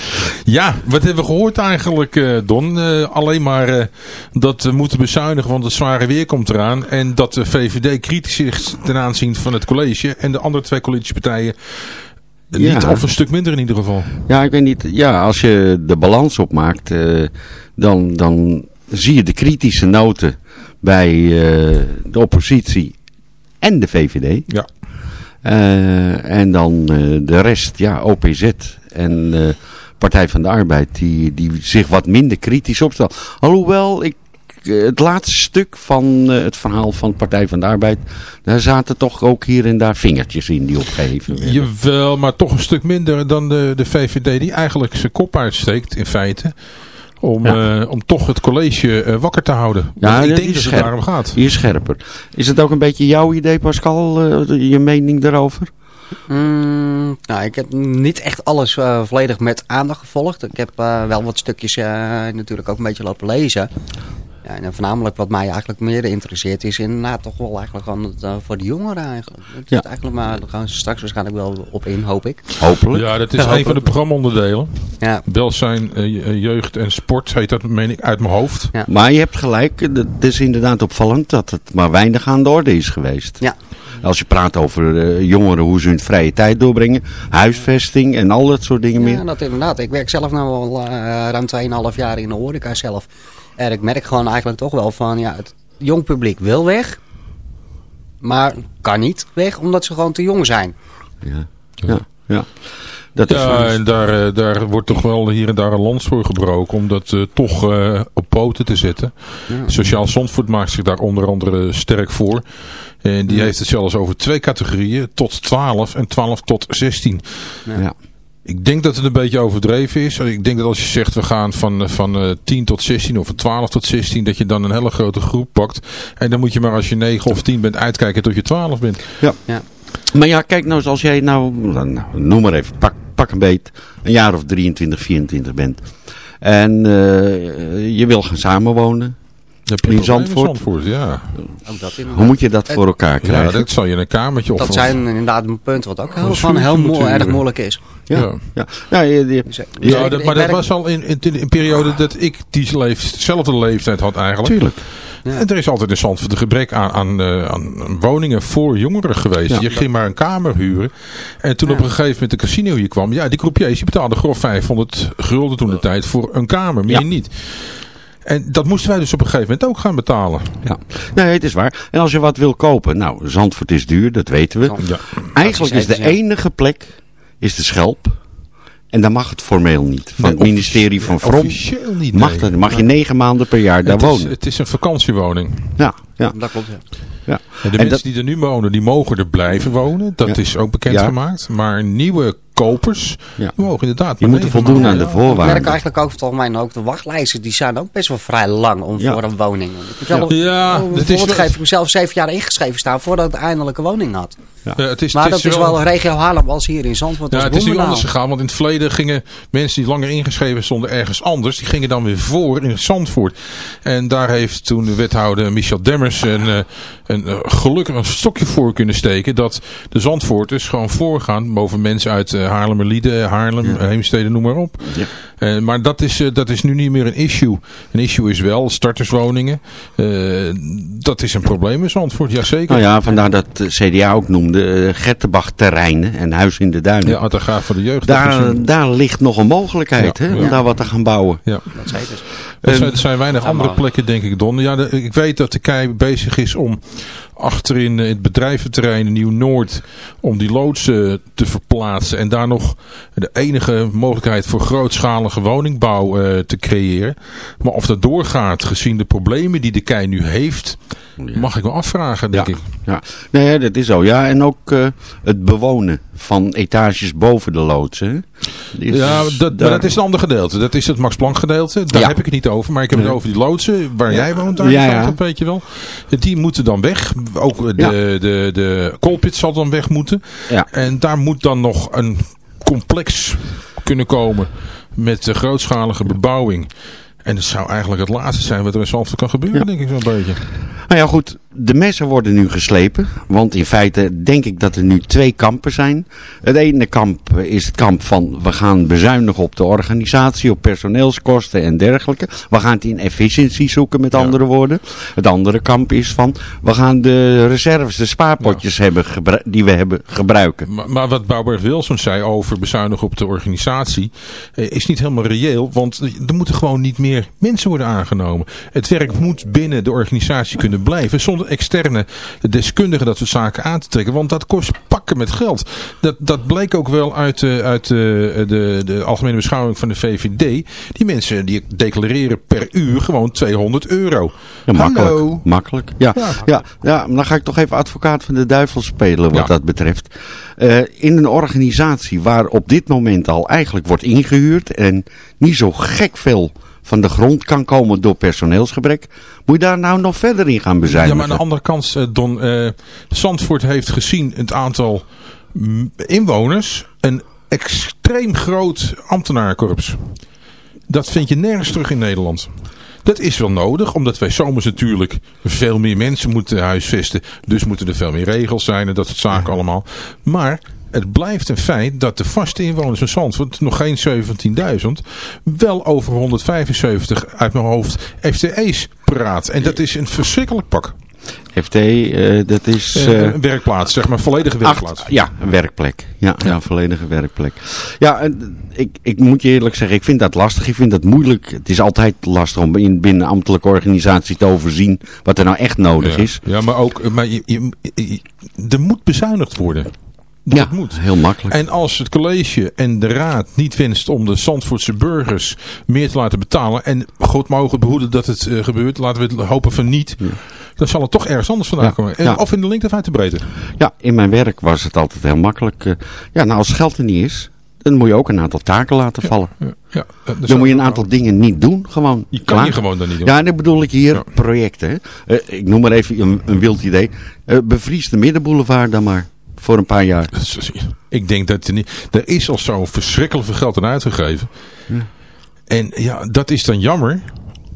Ja, wat hebben we gehoord eigenlijk, uh, Don? Uh, alleen maar uh, dat we moeten bezuinigen, want het zware weer komt eraan. En dat de VVD kritisch is ten aanzien van het college. En de andere twee collegepartijen niet of een stuk minder in ieder geval. Ja, ik weet niet. Ja, als je de balans opmaakt, uh, dan, dan zie je de kritische noten bij uh, de oppositie en de VVD. Ja. Uh, en dan de rest, ja, OPZ en Partij van de Arbeid, die, die zich wat minder kritisch opstelt. Alhoewel, ik eh, het laatste stuk van uh, het verhaal van Partij van de Arbeid, daar zaten toch ook hier en daar vingertjes in die opgeheven werden. Jawel, maar toch een stuk minder dan de, de VVD die eigenlijk zijn kop uitsteekt in feite. Om, ja. uh, om toch het college uh, wakker te houden. Ja, ik denk dat scherp, het daarom gaat. Hier scherper. Is het ook een beetje jouw idee Pascal, uh, je mening daarover? Mm, nou, ik heb niet echt alles uh, volledig met aandacht gevolgd. Ik heb uh, wel wat stukjes uh, natuurlijk ook een beetje lopen lezen. Ja, en voornamelijk wat mij eigenlijk meer interesseert is inderdaad toch wel eigenlijk gewoon het, uh, voor de jongeren eigenlijk. Dat ja. eigenlijk maar, daar gaan ze straks waarschijnlijk wel op in, hoop ik. Hopelijk. Ja, dat is Ja, een van de programmaonderdelen. Ja. Welzijn, uh, jeugd en sport heet dat, meen ik, uit mijn hoofd. Ja. Maar je hebt gelijk, het is inderdaad opvallend dat het maar weinig aan de orde is geweest. Ja. Als je praat over uh, jongeren, hoe ze hun vrije tijd doorbrengen, huisvesting en al dat soort dingen Ja, meer. dat inderdaad. Ik werk zelf nu al uh, ruim 2,5 jaar in de horeca zelf. En ik merk gewoon eigenlijk toch wel van, ja, het jong publiek wil weg. Maar kan niet weg, omdat ze gewoon te jong zijn. Ja, ja, ja. Dat is ja, en daar, uh, daar wordt toch wel hier en daar een lans voor gebroken om dat uh, toch uh, op poten te zetten. Ja. Sociaal Zandvoort maakt zich daar onder andere sterk voor. En die ja. heeft het zelfs over twee categorieën, tot 12 en 12 tot 16. Ja. Ik denk dat het een beetje overdreven is. Ik denk dat als je zegt we gaan van, van uh, 10 tot 16 of van 12 tot 16, dat je dan een hele grote groep pakt. En dan moet je maar als je 9 of 10 bent uitkijken tot je 12 bent. Ja. ja. Maar ja, kijk nou eens, als jij nou, nou noem maar even, pak, pak een beet, een jaar of 23, 24 bent. En uh, je wil gaan samenwonen. In Zandvoort. Zandvoort ja. Ook dat Hoe moet je dat voor elkaar krijgen? Ja, dat zal je in een kamertje of Dat zijn inderdaad een punt wat ook heel, van heel mo erg moeilijk is. Ja, ja. ja. ja je, je, dus, ja dat, maar dat was al in, in, in, een periode dat ik diezelfde leeftijd had eigenlijk. Tuurlijk. Ja. En er is altijd in Zandvoort een gebrek aan, aan, uh, aan woningen voor jongeren geweest. Ja. Je ging maar een kamer huren. En toen ja. op een gegeven moment de casino hier kwam. Ja, die croupiers die betaalden grof 500 gulden toen de tijd voor een kamer. Meer niet. En dat moesten wij dus op een gegeven moment ook gaan betalen. Ja, nee, het is waar. En als je wat wil kopen, nou, Zandvoort is duur, dat weten we. Ja. Eigenlijk is de enige plek, is de Schelp. En dan mag het formeel niet. Van nee, het ministerie van Vrom officieel niet, mag, dat, mag je negen maanden per jaar daar het wonen. Is, het is een vakantiewoning. Ja, ja. dat klopt. Ja. Ja. En de en mensen dat, die er nu wonen, die mogen er blijven wonen. Dat Ja. is ook bekendgemaakt. Maar nieuwe kopers, Ja. die mogen inderdaad moeten negen voldoen aan de Ik merk voorwaarden. eigenlijk ook volgens mij ook de wachtlijsten, die zijn ook best wel vrij lang om Ja. voor een woning. Ik heb zelf, Ja, dat is wel- ik mezelf zeven jaar ingeschreven staan voordat ik eindelijk een woning had. Ja, het is, Maar het dat is wel regio Haarlem als hier in Zandvoort. Ja, het is nu anders gegaan, want in het verleden gingen mensen die langer ingeschreven stonden ergens anders, die gingen dan weer voor in Zandvoort. En daar heeft toen de wethouder Michel Demmers een, eh, een, eh, gelukkig een stokje voor kunnen steken, dat de Zandvoorters gewoon voorgaan boven mensen uit uh, Haarlemmerlieden, Haarlem, Heemstede, noem maar op. Ja. Eh, maar dat is, eh, dat is nu niet meer een issue. Een issue is wel starterswoningen. Eh, dat is een probleem in Zandvoort, jazeker. Nou ja, vandaar dat de CDA ook noemde uh, Gertenbach terreinen en Huis in de Duinen. Ja, Autograaf voor de jeugd. daar, daar ligt nog een mogelijkheid Ja, hè, om ja. daar wat te gaan bouwen. Ja. Dat zei dus. Er zijn, er zijn weinig andere plekken, denk ik, Don. Ja, de- ik weet dat de KEI bezig is om achterin het bedrijventerrein Nieuw-Noord... om die loodsen te verplaatsen... en daar nog de enige mogelijkheid voor grootschalige woningbouw eh, te creëren. Maar of dat doorgaat, gezien de problemen die de KEI nu heeft... Mag ik wel afvragen, denk ja, ik. Ja, nee, dat is zo. Ja, en ook uh, het bewonen van etages boven de loods. Hè? Is, ja, dat, daar... dat is een ander gedeelte. Dat is het Max Planck gedeelte. Daar ja. heb ik het niet over. Maar ik heb nee. het over die loodsen waar jij woont. Daar ja. Dat weet je wel. Die moeten dan weg. Ook de, de, de, de koolpit zal dan weg moeten. Ja. En daar moet dan nog een complex kunnen komen met uh, grootschalige bebouwing. En het zou eigenlijk het laatste zijn wat er in Zandvoort kan gebeuren, ja. denk ik zo'n beetje. Nou ja, goed. De messen worden nu geslepen. Want in feite denk ik dat er nu twee kampen zijn. Het ene kamp is het kamp van we gaan bezuinigen op de organisatie, op personeelskosten en dergelijke. We gaan het in efficiëntie zoeken met ja. andere woorden. Het andere kamp is van we gaan de reserves, de spaarpotjes ja. hebben die we hebben gebruiken. Maar, maar wat Bouwberg Wilson zei over bezuinigen op de organisatie eh, is niet helemaal reëel. Want er moeten gewoon niet meer mensen worden aangenomen. Het werk moet binnen de organisatie kunnen blijven zonder externe deskundigen dat soort zaken aan te trekken. Want dat kost pakken met geld. Dat, dat bleek ook wel uit, uh, uit de, de, de algemene beschouwing van de VVD. Die mensen die declareren per uur gewoon 200 euro. Ja, makkelijk. Makkelijk. Ja, ja. Ja, ja, dan ga ik toch even advocaat van de duivel spelen wat dat betreft. Uh, in een organisatie waar op dit moment al eigenlijk wordt ingehuurd en niet zo gek veel van de grond kan komen door personeelsgebrek. Moet je daar nou nog verder in gaan bezuinigen? Ja, maar aan de andere kant, eh, Don, uh, Zandvoort heeft gezien het aantal inwoners een extreem groot ambtenarenkorps. Dat vind je nergens terug in Nederland. Dat is wel nodig, omdat wij zomers natuurlijk veel meer mensen moeten huisvesten. Dus moeten er veel meer regels zijn en dat soort zaken allemaal. Maar het blijft een feit dat de vaste inwoners van Zandvoort, nog geen 17.000, wel over 175 uit mijn hoofd FTE's praat. En dat is een verschrikkelijk pak. FT, uh, dat is... Uh, een werkplaats, zeg maar, volledige werkplaats. Acht, ja, een werkplek. Ja, een volledige werkplek. Ja, ik, ik moet je eerlijk zeggen, ik vind dat lastig. Ik vind dat moeilijk. Het is altijd lastig om in, binnen een ambtelijke organisatie te overzien wat er nou echt nodig ja. is. Ja, maar ook, maar je, je, je, er moet bezuinigd worden. Dat ja, moet. heel makkelijk. En als het college en de raad niet wenst om de Zandvoortse burgers meer te laten betalen. En God mogen behoeden dat het uh, gebeurt. Laten we het hopen van niet. Ja. Dan zal het toch ergens anders vandaan ja. komen. En. Of in de lengte of uit de breedte. Ja, in mijn werk was het altijd heel makkelijk. Uh, ja, nou als het geld er niet is. Dan moet je ook een aantal taken laten vallen. Ja, dan moet je een aantal dingen niet doen. Gewoon. Je kan je gewoon dan niet doen. Ja, dan bedoel ik hier projecten. Uh, ik noem maar even een, een wild idee. bevries de middenboulevard dan maar voor een paar jaar. Ik denk dat er niet... Er is al zo verschrikkelijk veel geld aan uitgegeven. Ja. En ja, dat is dan jammer.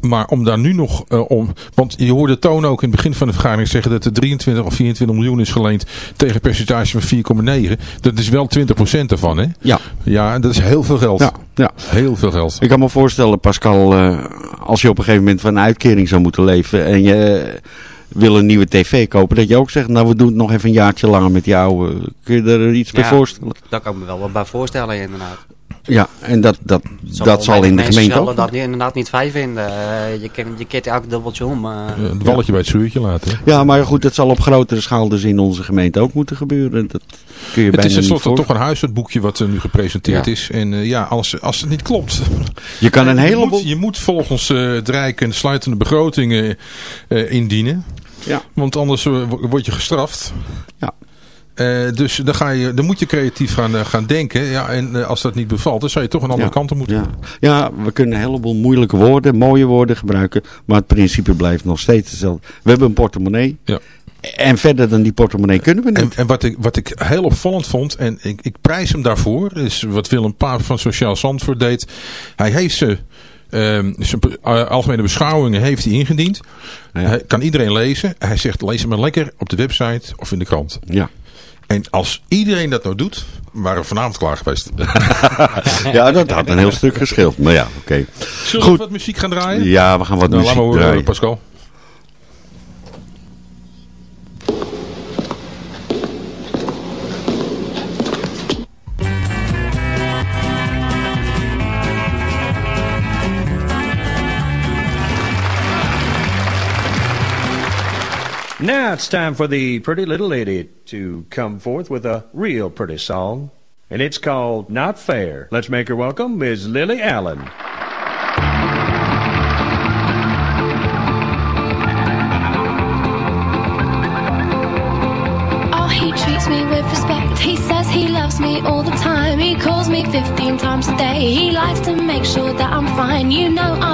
Maar om daar nu nog uh, om... Want je hoorde Toon ook in het begin van de vergadering zeggen dat er 23 of 24 miljoen is geleend tegen een percentage van 4,9. Dat is wel 20% ervan, hè? Ja. Ja, en dat is heel veel geld. Ja. ja. Heel veel geld. Ik kan me voorstellen, Pascal, uh, als je op een gegeven moment van een uitkering zou moeten leven en je... Uh, wil een nieuwe tv kopen, dat je ook zegt, nou we doen het nog even een jaartje langer met die oude. Kun je er iets ja, bij voorstellen? Daar kan ik me wel wat bij voorstellen inderdaad. Ja, en dat, dat, zal, dat zal in de gemeente ook. dat inderdaad niet fijn vinden. Uh, je, ken, je keert elk dubbeltje om. Uh, ja, het walletje ja. bij het schuurtje laten. Ja, maar goed, dat zal op grotere schaal dus in onze gemeente ook moeten gebeuren. Dat kun je het is tenslotte toch een huishoudboekje wat er nu gepresenteerd is. En uh, ja, als, als het niet klopt. Je kan een heleboel... Je moet, je moet volgens het Rijk een sluitende begrotingen indienen. Ja. Want anders word je gestraft. Ja. Uh, dus dan, ga je, dan moet je creatief gaan, uh, gaan denken. Ja, en uh, als dat niet bevalt, dan zou je toch een andere ja. kant op moeten. Ja. ja, we kunnen een heleboel moeilijke woorden, mooie woorden gebruiken. Maar het principe blijft nog steeds hetzelfde. We hebben een portemonnee. Ja. En verder dan die portemonnee kunnen we niet. En, en wat, ik, wat ik heel opvallend vond, en ik, ik prijs hem daarvoor, is wat Willem Paap van Sociaal Zandvoort deed. Hij heeft ze... Um, zijn algemene beschouwingen heeft hij ingediend. Ja. Hij kan iedereen lezen. Hij zegt lees hem maar lekker op de website of in de krant. Ja. En als iedereen dat nou doet, waren we vanavond klaar geweest. [laughs] ja, dat had een heel stuk gescheeld. Maar ja, oké. Okay. Zullen we wat muziek gaan draaien? Ja, we gaan wat nou, muziek we draaien. Horen, Pascal. Now it's time for the pretty little idiot to come forth with a real pretty song, and it's called Not Fair. Let's make her welcome, Ms. Lily Allen. Oh, he treats me with respect. He says he loves me all the time. He calls me 15 times a day. He likes to make sure that I'm fine. You know I'm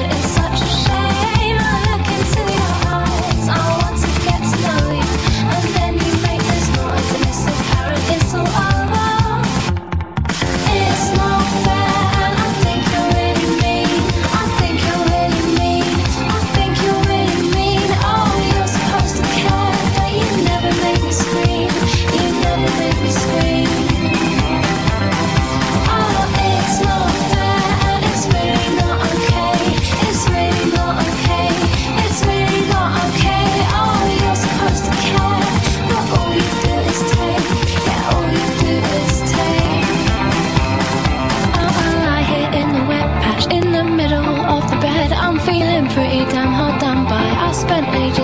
spent ages.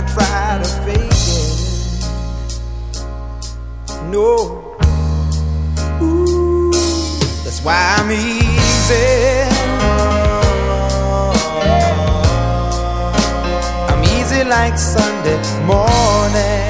I try to fake it. No. Ooh, that's why I'm easy. I'm easy like Sunday morning.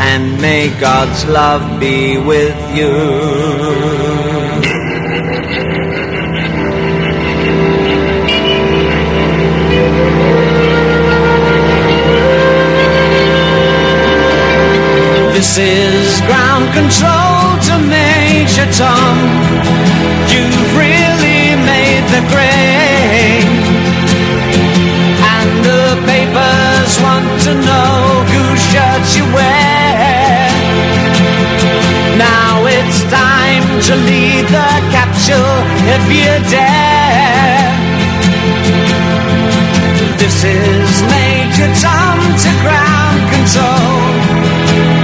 and may God's love be with you. This is ground control to Major Tom. You've really made the grade. And the papers want to know to lead the capsule if you dare. This is Major Tom to ground control.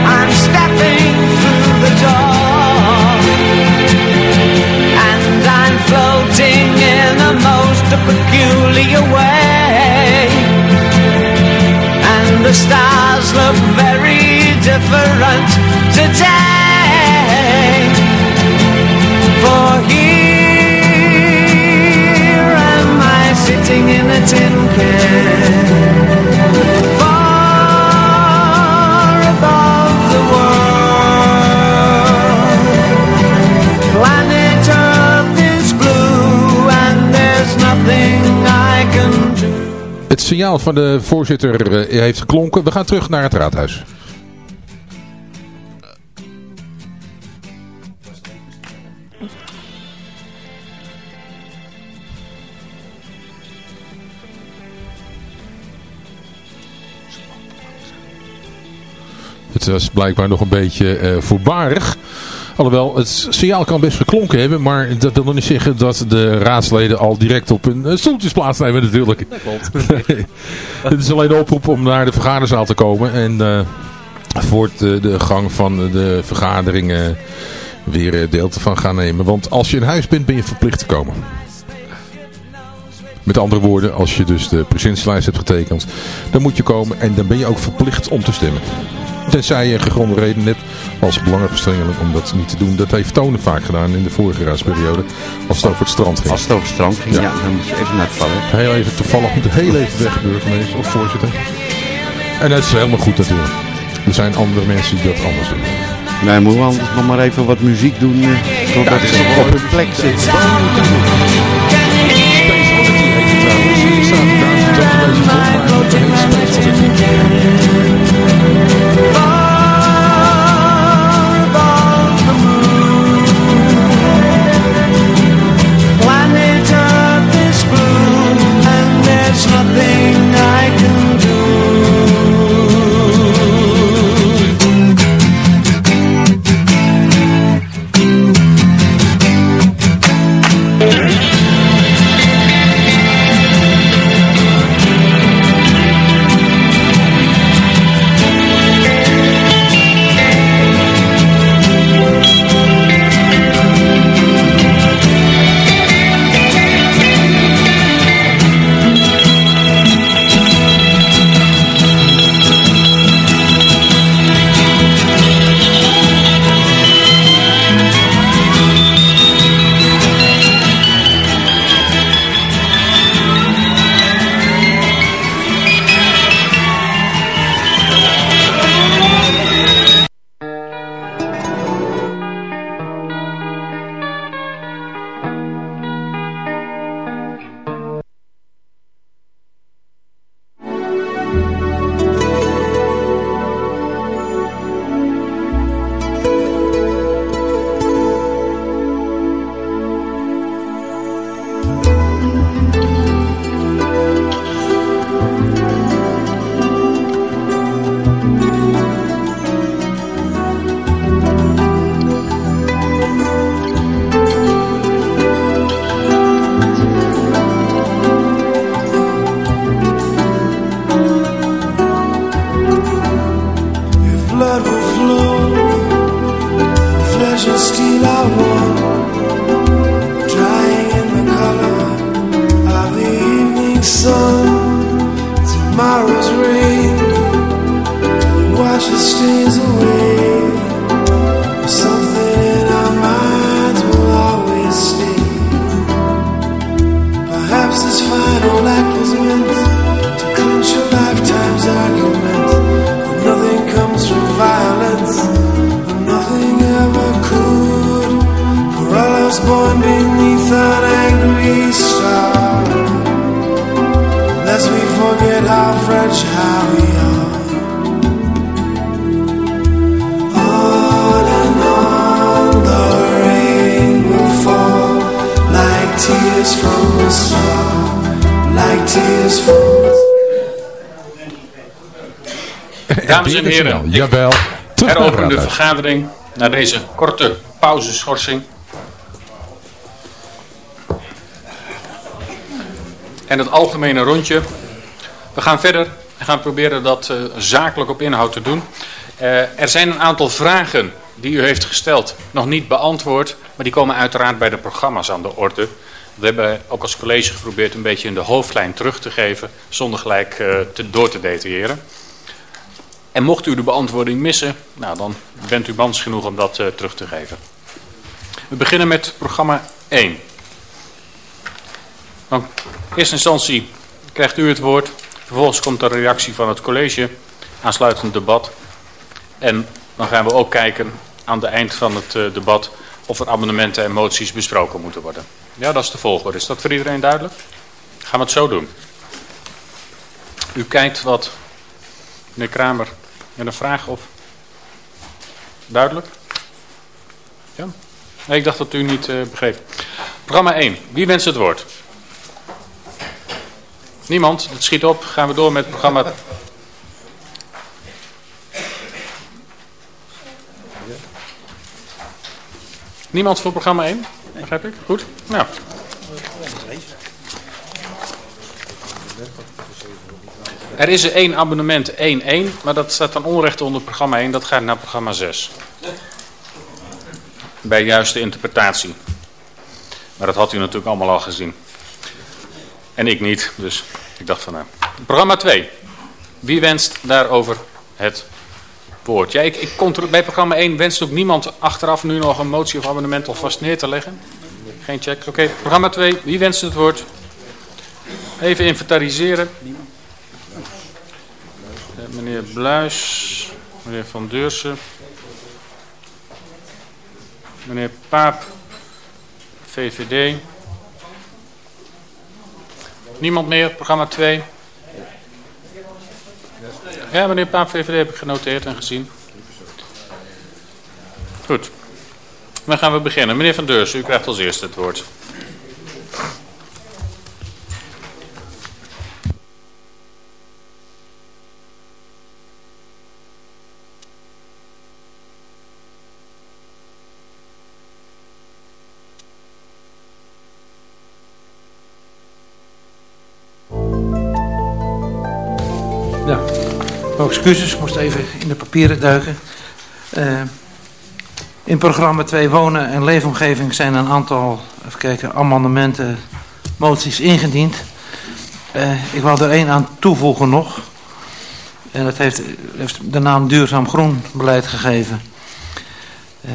I'm stepping through the door. And I'm floating in a most peculiar way. And the stars look very different today. Het signaal van de voorzitter eh, heeft geklonken. We gaan terug naar het raadhuis. Het was blijkbaar nog een beetje eh, voorbarig. Alhoewel, het signaal kan best geklonken hebben, maar dat wil nog niet zeggen dat de raadsleden al direct op hun eh, stoeltjes plaatsnemen natuurlijk. Dat klopt. [laughs] Het is alleen een oproep om naar de vergaderzaal te komen en eh, voor de, de gang van de vergaderingen weer deel te van gaan nemen. Want als je in huis bent, ben je verplicht te komen. Met andere woorden, als je dus de presidentslijst hebt getekend, dan moet je komen en dan ben je ook verplicht om te stemmen. Tenzij je een gegronde reden hebt als belangenverstrengeling om dat niet te doen. Dat heeft Tonen vaak gedaan in de vorige raadsperiode. Als het over het strand ging. Als het over het strand ging, ja, dan moet je even naar het toilet. Heel even toevallig moet heel even weg, burgemeester of voorzitter. En dat is helemaal goed natuurlijk. Er zijn andere mensen die dat anders doen. Nee, moeten we anders nog maar even wat muziek doen eh, totdat dit is ze op hun plek zitten. Planet Jawel. Terug heropen de vergadering na deze korte pauzeschorsing. En het algemene rondje. We gaan verder en gaan proberen dat eh, zakelijk op inhoud te doen. Eh, er zijn een aantal vragen die u heeft gesteld nog niet beantwoord, maar die komen uiteraard bij de programma's aan de orde. We hebben ook als college geprobeerd een beetje in de hoofdlijn terug te geven, zonder gelijk eh, te, door te detailleren. En mocht u de beantwoording missen, nou, dan bent u mans genoeg om dat eh, terug te geven. We beginnen met programma 1. Dan, in eerste instantie krijgt u het woord. Vervolgens komt de reactie van het college. Aansluitend debat. En dan gaan we ook kijken aan het eind van het eh, debat of er amendementen en moties besproken moeten worden. Ja, dat is de volgorde. Is dat voor iedereen duidelijk? Gaan we het zo doen. U kijkt wat, meneer Kramer, met een vraag of... Duidelijk? Ja? Nee, ik dacht dat u niet eh, begreep. Programma 1. Wie wenst het woord? Niemand? Het schiet op. Gaan we door met programma... Niemand voor programma 1? Begrijp ik? Goed. Nou. Er is één abonnement 1-1, maar dat staat dan onrecht onder programma 1. Dat gaat naar programma 6. Bij juiste interpretatie. Maar dat had u natuurlijk allemaal al gezien. En ik niet, dus ik dacht van nou. Programma 2. Wie wenst daarover het woord? Ja, ik, ik bij programma 1 wenst ook niemand achteraf nu nog een motie of abonnement alvast neer te leggen. Geen check. Oké, programma 2. Wie wenst het woord? Even inventariseren. Meneer Bluis, meneer Van Deursen, meneer Paap, VVD. Niemand meer, programma 2. Ja, meneer Paap, VVD heb ik genoteerd en gezien. Goed. Dan gaan we beginnen. Meneer Van Deursen, u krijgt als eerste het woord. Excuses, moest even in de papieren duiken. Eh, in programma 2 Wonen en Leefomgeving zijn een aantal even kijken, amendementen, moties ingediend. Eh, ik wil er één aan toevoegen nog. En dat heeft, de naam Duurzaam Groen Beleid gegeven. Eh,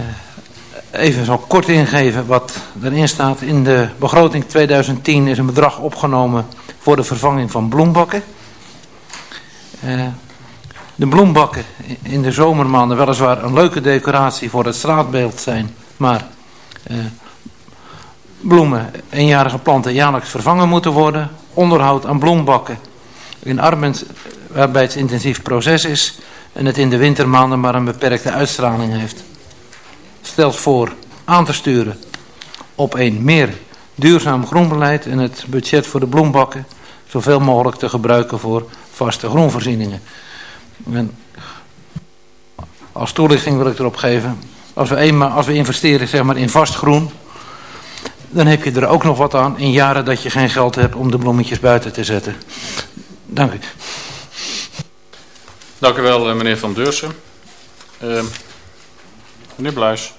even zo kort ingeven wat erin staat. In de begroting 2010 is een bedrag opgenomen voor de vervanging van bloembakken. Eh, de bloembakken in de zomermaanden weliswaar een leuke decoratie voor het straatbeeld zijn, maar eh, bloemen, eenjarige planten jaarlijks vervangen moeten worden. Onderhoud aan bloembakken een arbeidsintensief proces is en het in de wintermaanden maar een beperkte uitstraling heeft. Stelt voor aan te sturen op een meer duurzaam groenbeleid en het budget voor de bloembakken zoveel mogelijk te gebruiken voor vaste groenvoorzieningen. En als toelichting wil ik erop geven, als we, eenmaal, als we investeren zeg maar, in vast groen, dan heb je er ook nog wat aan in jaren dat je geen geld hebt om de bloemetjes buiten te zetten. Dank u. Dank u wel, eh, meneer Van Deursen. Uh, meneer Bluis.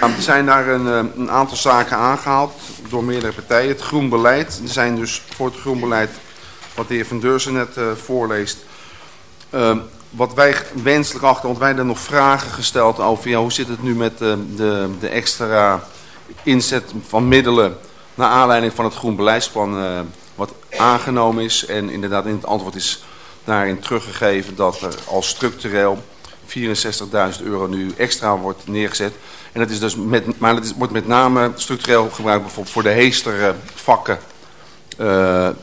Ja, er zijn daar een, eh, een aantal zaken aangehaald door meerdere partijen. Het groenbeleid, er zijn dus voor het groenbeleid, wat de heer Van Deursen net uh, voorleest, uh, wat wij wenselijk achter, want wij hebben nog vragen gesteld over hoe zit het nu met uh, de, de extra inzet van middelen naar aanleiding van het groenbeleidsplan uh, wat aangenomen is. En inderdaad in het antwoord is daarin teruggegeven dat er al structureel 64.000 euro nu extra wordt neergezet. En dat is dus met, maar is, wordt met name structureel gebruikt bijvoorbeeld voor de heestervakken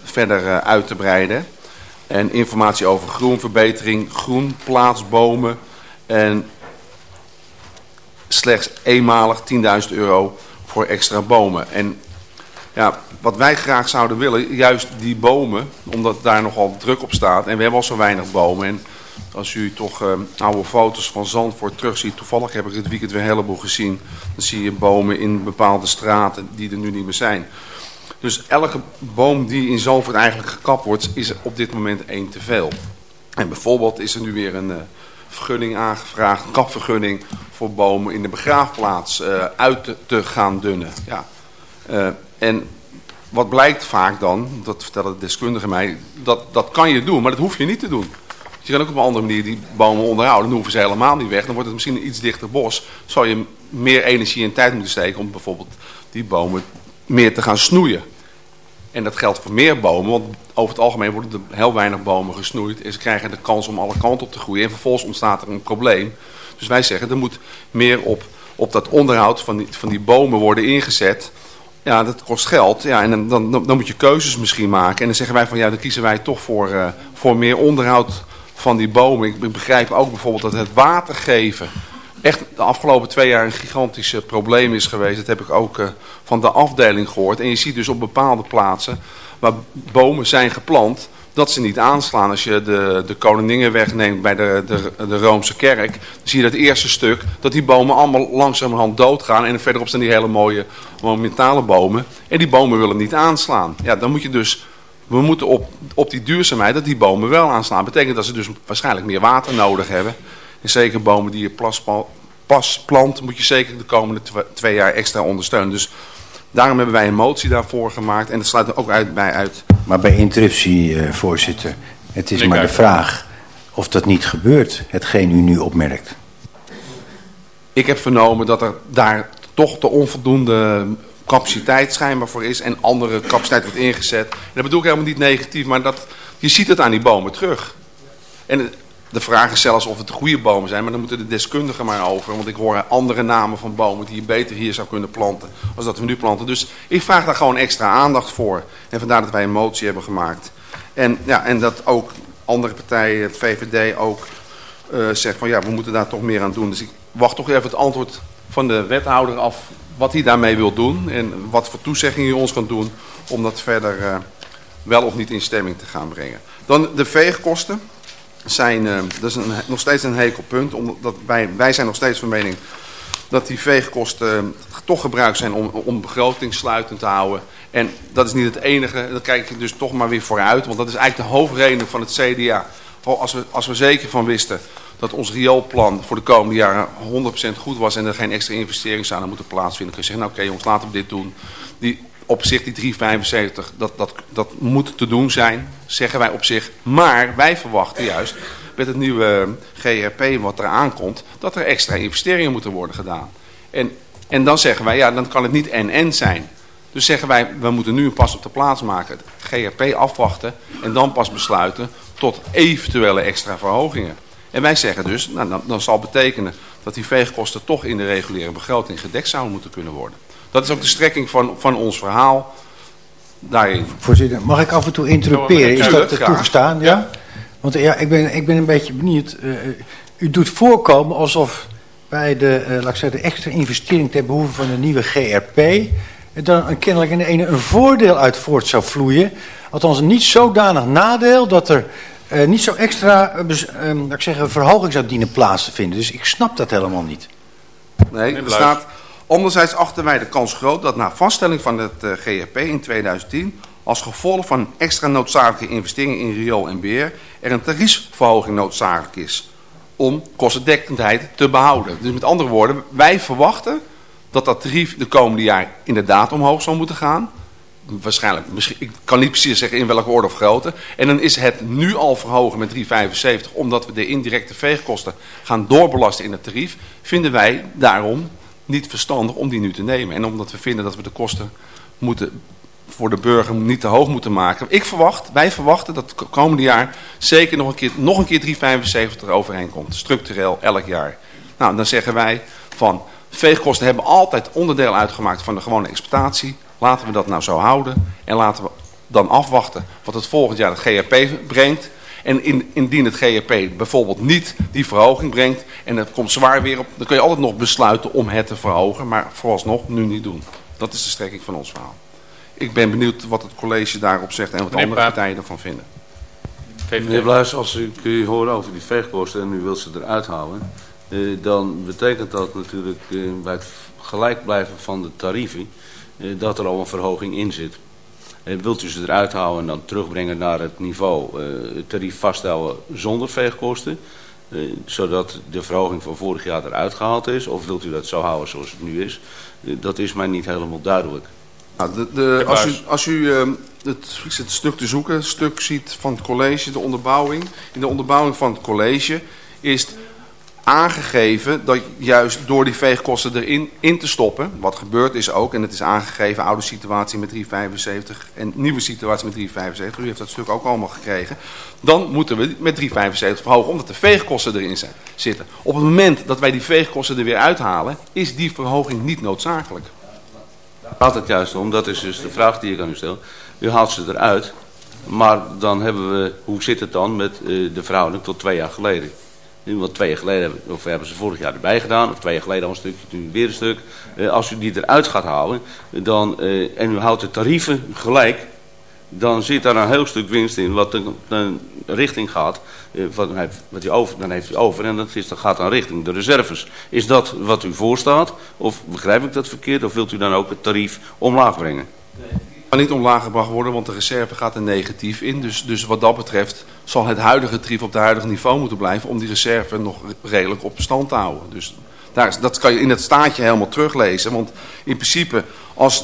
verder uh, uit te breiden. En informatie over groenverbetering, groenplaatsbomen en slechts eenmalig 10.000 euro voor extra bomen. En ja, wat wij graag zouden willen, juist die bomen, omdat daar nogal druk op staat. En we hebben al zo weinig bomen. En als u toch uh, oude foto's van Zandvoort terugziet, toevallig heb ik dit weekend weer een heleboel gezien. Dan zie je bomen in bepaalde straten die er nu niet meer zijn. Dus elke boom die in Zandvoort eigenlijk gekapt wordt, is op dit moment één te veel. En bijvoorbeeld is er nu weer een uh, vergunning aangevraagd, een kapvergunning voor bomen in de begraafplaats uh, uit te, gaan dunnen. Ja. Uh, en wat blijkt vaak dan, dat vertellen de deskundigen mij, dat, dat kan je doen, maar dat hoef je niet te doen. Je kan ook op een andere manier die bomen onderhouden. Dan hoeven ze helemaal niet weg. Dan wordt het misschien een iets dichter bos. Zou je meer energie en tijd moeten steken om bijvoorbeeld die bomen meer te gaan snoeien. En dat geldt voor meer bomen, want over het algemeen worden er heel weinig bomen gesnoeid. En ze krijgen de kans om alle kanten op te groeien. En vervolgens ontstaat er een probleem. Dus wij zeggen, er moet meer op, op dat onderhoud van die, van die bomen worden ingezet. Ja, dat kost geld. Ja, en dan, dan, moet je keuzes misschien maken. En dan zeggen wij van, ja, dan kiezen wij toch voor, uh, voor meer onderhoud van die bomen. Ik begrijp ook bijvoorbeeld dat het water geven echt de afgelopen twee jaar een gigantisch probleem is geweest. Dat heb ik ook uh, van de afdeling gehoord. En je ziet dus op bepaalde plaatsen waar bomen zijn geplant, dat ze niet aanslaan. Als je de, de Koninginnen wegneemt bij de, de, de Roomse kerk, dan zie je dat eerste stuk, dat die bomen allemaal langzamerhand doodgaan. En verderop staan die hele mooie monumentale bomen. En die bomen willen niet aanslaan. Ja, dan moet je dus, we moeten op, op die duurzaamheid dat die bomen wel aanslaan. Dat betekent dat ze dus waarschijnlijk meer water nodig hebben. En zeker bomen die je plas, pas plant, moet je zeker de komende tw- twee jaar extra ondersteunen. Dus daarom hebben wij een motie daarvoor gemaakt. En dat sluit er ook uit, bij uit. Maar bij interruptie, eh, voorzitter, het is maar de vraag of dat niet gebeurt, hetgeen u nu opmerkt. Ik heb vernomen dat er daar toch de onvoldoende capaciteit schijnbaar voor is. En andere capaciteit wordt ingezet. En dat bedoel ik helemaal niet negatief, maar dat, je ziet het aan die bomen terug. En de vraag is zelfs of het de goede bomen zijn, maar dan moeten de deskundigen maar over. Want ik hoor andere namen van bomen die je beter hier zou kunnen planten als dat we nu planten. Dus ik vraag daar gewoon extra aandacht voor. En vandaar dat wij een motie hebben gemaakt. En, ja, en dat ook andere partijen, het VVD ook, eh zegt van ja, we moeten daar toch meer aan doen. Dus ik wacht toch even het antwoord van de wethouder af wat hij daarmee wil doen. En wat voor toezeggingen hij ons kan doen om dat verder eh, wel of niet in stemming te gaan brengen. Dan de veegkosten zijn, eh, dat is een, nog steeds een hekel punt. Omdat wij, wij zijn nog steeds van mening dat die veegkosten eh, toch gebruikt zijn om, om begroting sluitend te houden. En dat is niet het enige, dan kijk ik dus toch maar weer vooruit. Want dat is eigenlijk de hoofdreden van het CDA. Als we, als we zeker van wisten dat ons rioolplan voor de komende jaren 100% goed was... en er geen extra investeringen zouden moeten plaatsvinden... kun je zeggen, nou oké jongens, laten we dit doen. Die, op zich die 3,75, dat, dat, dat moet te doen zijn, zeggen wij op zich. Maar wij verwachten juist met het nieuwe GRP wat er aankomt... dat er extra investeringen moeten worden gedaan. En, en dan zeggen wij, ja, dan kan het niet en-en zijn... Dus zeggen wij, we moeten nu een pas op de plaats maken, het GRP afwachten en dan pas besluiten tot eventuele extra verhogingen. En wij zeggen dus, nou, dan, dan zal betekenen dat die veegkosten toch in de reguliere begroting gedekt zouden moeten kunnen worden. Dat is ook de strekking van, van ons verhaal daarin. Voorzitter, mag ik af en toe interrumperen? Is dat eh, toegestaan? Ja? Want ja, ik ben, ik ben een beetje benieuwd. eh, u doet voorkomen alsof bij de, eh, laat ik zeggen, de extra investering ten behoeve van de nieuwe GRP... eh, dan een, kennelijk in de ene een voordeel uit voort zou vloeien. Althans, een niet zodanig nadeel dat er eh, niet zo extra eh, bes- eh, laat ik zeggen, verhoging zou dienen plaats te vinden. Dus ik snap dat helemaal niet. Nee, er staat... Anderzijds achten wij de kans groot dat na vaststelling van het eh, GRP in 2010... als gevolg van extra noodzakelijke investeringen in riool en beheer... er een tariefverhoging noodzakelijk is om kostendekkendheid te behouden. Dus met andere woorden, wij verwachten dat dat tarief de komende jaar inderdaad omhoog zal moeten gaan. Waarschijnlijk, misschien, ik kan niet precies zeggen in welke orde of grootte. En dan is het nu al verhogen met 3,75, omdat we de indirecte veegkosten gaan doorbelasten in het tarief. Vinden wij daarom niet verstandig om die nu te nemen. En omdat we vinden dat we de kosten moeten voor de burger niet te hoog moeten maken. Ik verwacht, wij verwachten dat het komende jaar zeker nog een keer, nog een keer 3,75 eroverheen komt. Structureel elk jaar. Nou, dan zeggen wij van veegkosten hebben altijd onderdeel uitgemaakt van de gewone exploitatie. Laten we dat nou zo houden. En laten we dan afwachten wat het volgend jaar het GRP brengt. En in, indien het GRP bijvoorbeeld niet die verhoging brengt en het komt zwaar weer op, dan kun je altijd nog besluiten om het te verhogen. Maar vooralsnog nu niet doen. Dat is de strekking van ons verhaal. Ik ben benieuwd wat het college daarop zegt en wat Meneer andere Paap. partijen ervan vinden. Meneer Bluis, als ik u hoor over die veegkosten en u wilt ze eruit houden... eh, dan betekent dat natuurlijk eh, bij het gelijk blijven van de tarieven... eh, dat er al een verhoging in zit. Eh, wilt u ze eruit houden en dan terugbrengen naar het niveau... eh, het tarief vaststellen zonder veegkosten... eh, zodat de verhoging van vorig jaar eruit gehaald is? Of wilt u dat zo houden zoals het nu is? Dat is mij niet helemaal duidelijk. Nou, de, de, als u, als u ehm, het, ik zit het stuk te zoeken, het stuk ziet van het college, de onderbouwing. In de onderbouwing van het college is aangegeven dat juist door die veegkosten erin in te stoppen, wat gebeurd is ook, en het is aangegeven, oude situatie met 3,75 en nieuwe situatie met 3,75, u heeft dat stuk ook allemaal gekregen, dan moeten we met 3,75 verhogen, omdat de veegkosten erin zijn, zitten. Op het moment dat wij die veegkosten er weer uithalen, is die verhoging niet noodzakelijk. gaat het juist om, dat is dus de vraag die ik aan u stel. U haalt ze eruit, maar dan hebben we, hoe zit het dan met eh, de verhouding tot twee jaar geleden? Eh, Want twee jaar geleden, of hebben ze vorig jaar erbij gedaan, of twee jaar geleden al een stukje, nu weer een stuk. Eh, als u die eruit gaat halen, dan, eh, en u houdt de tarieven gelijk, dan zit daar een heel stuk winst in wat de richting gaat. eh, Wat, wat hij over, dan heeft hij over en dat, is, dat gaat dan richting de reserves. Is dat wat u voorstaat? Of begrijp ik dat verkeerd? Of wilt u dan ook het tarief omlaag brengen? Kan niet omlaag gebracht worden, want de reserve gaat er negatief in. Dus, dus wat dat betreft zal het huidige tarief op het huidige niveau moeten blijven... om die reserve nog redelijk op stand te houden. Dus daar is, dat kan je in het staatje helemaal teruglezen. Want in principe, als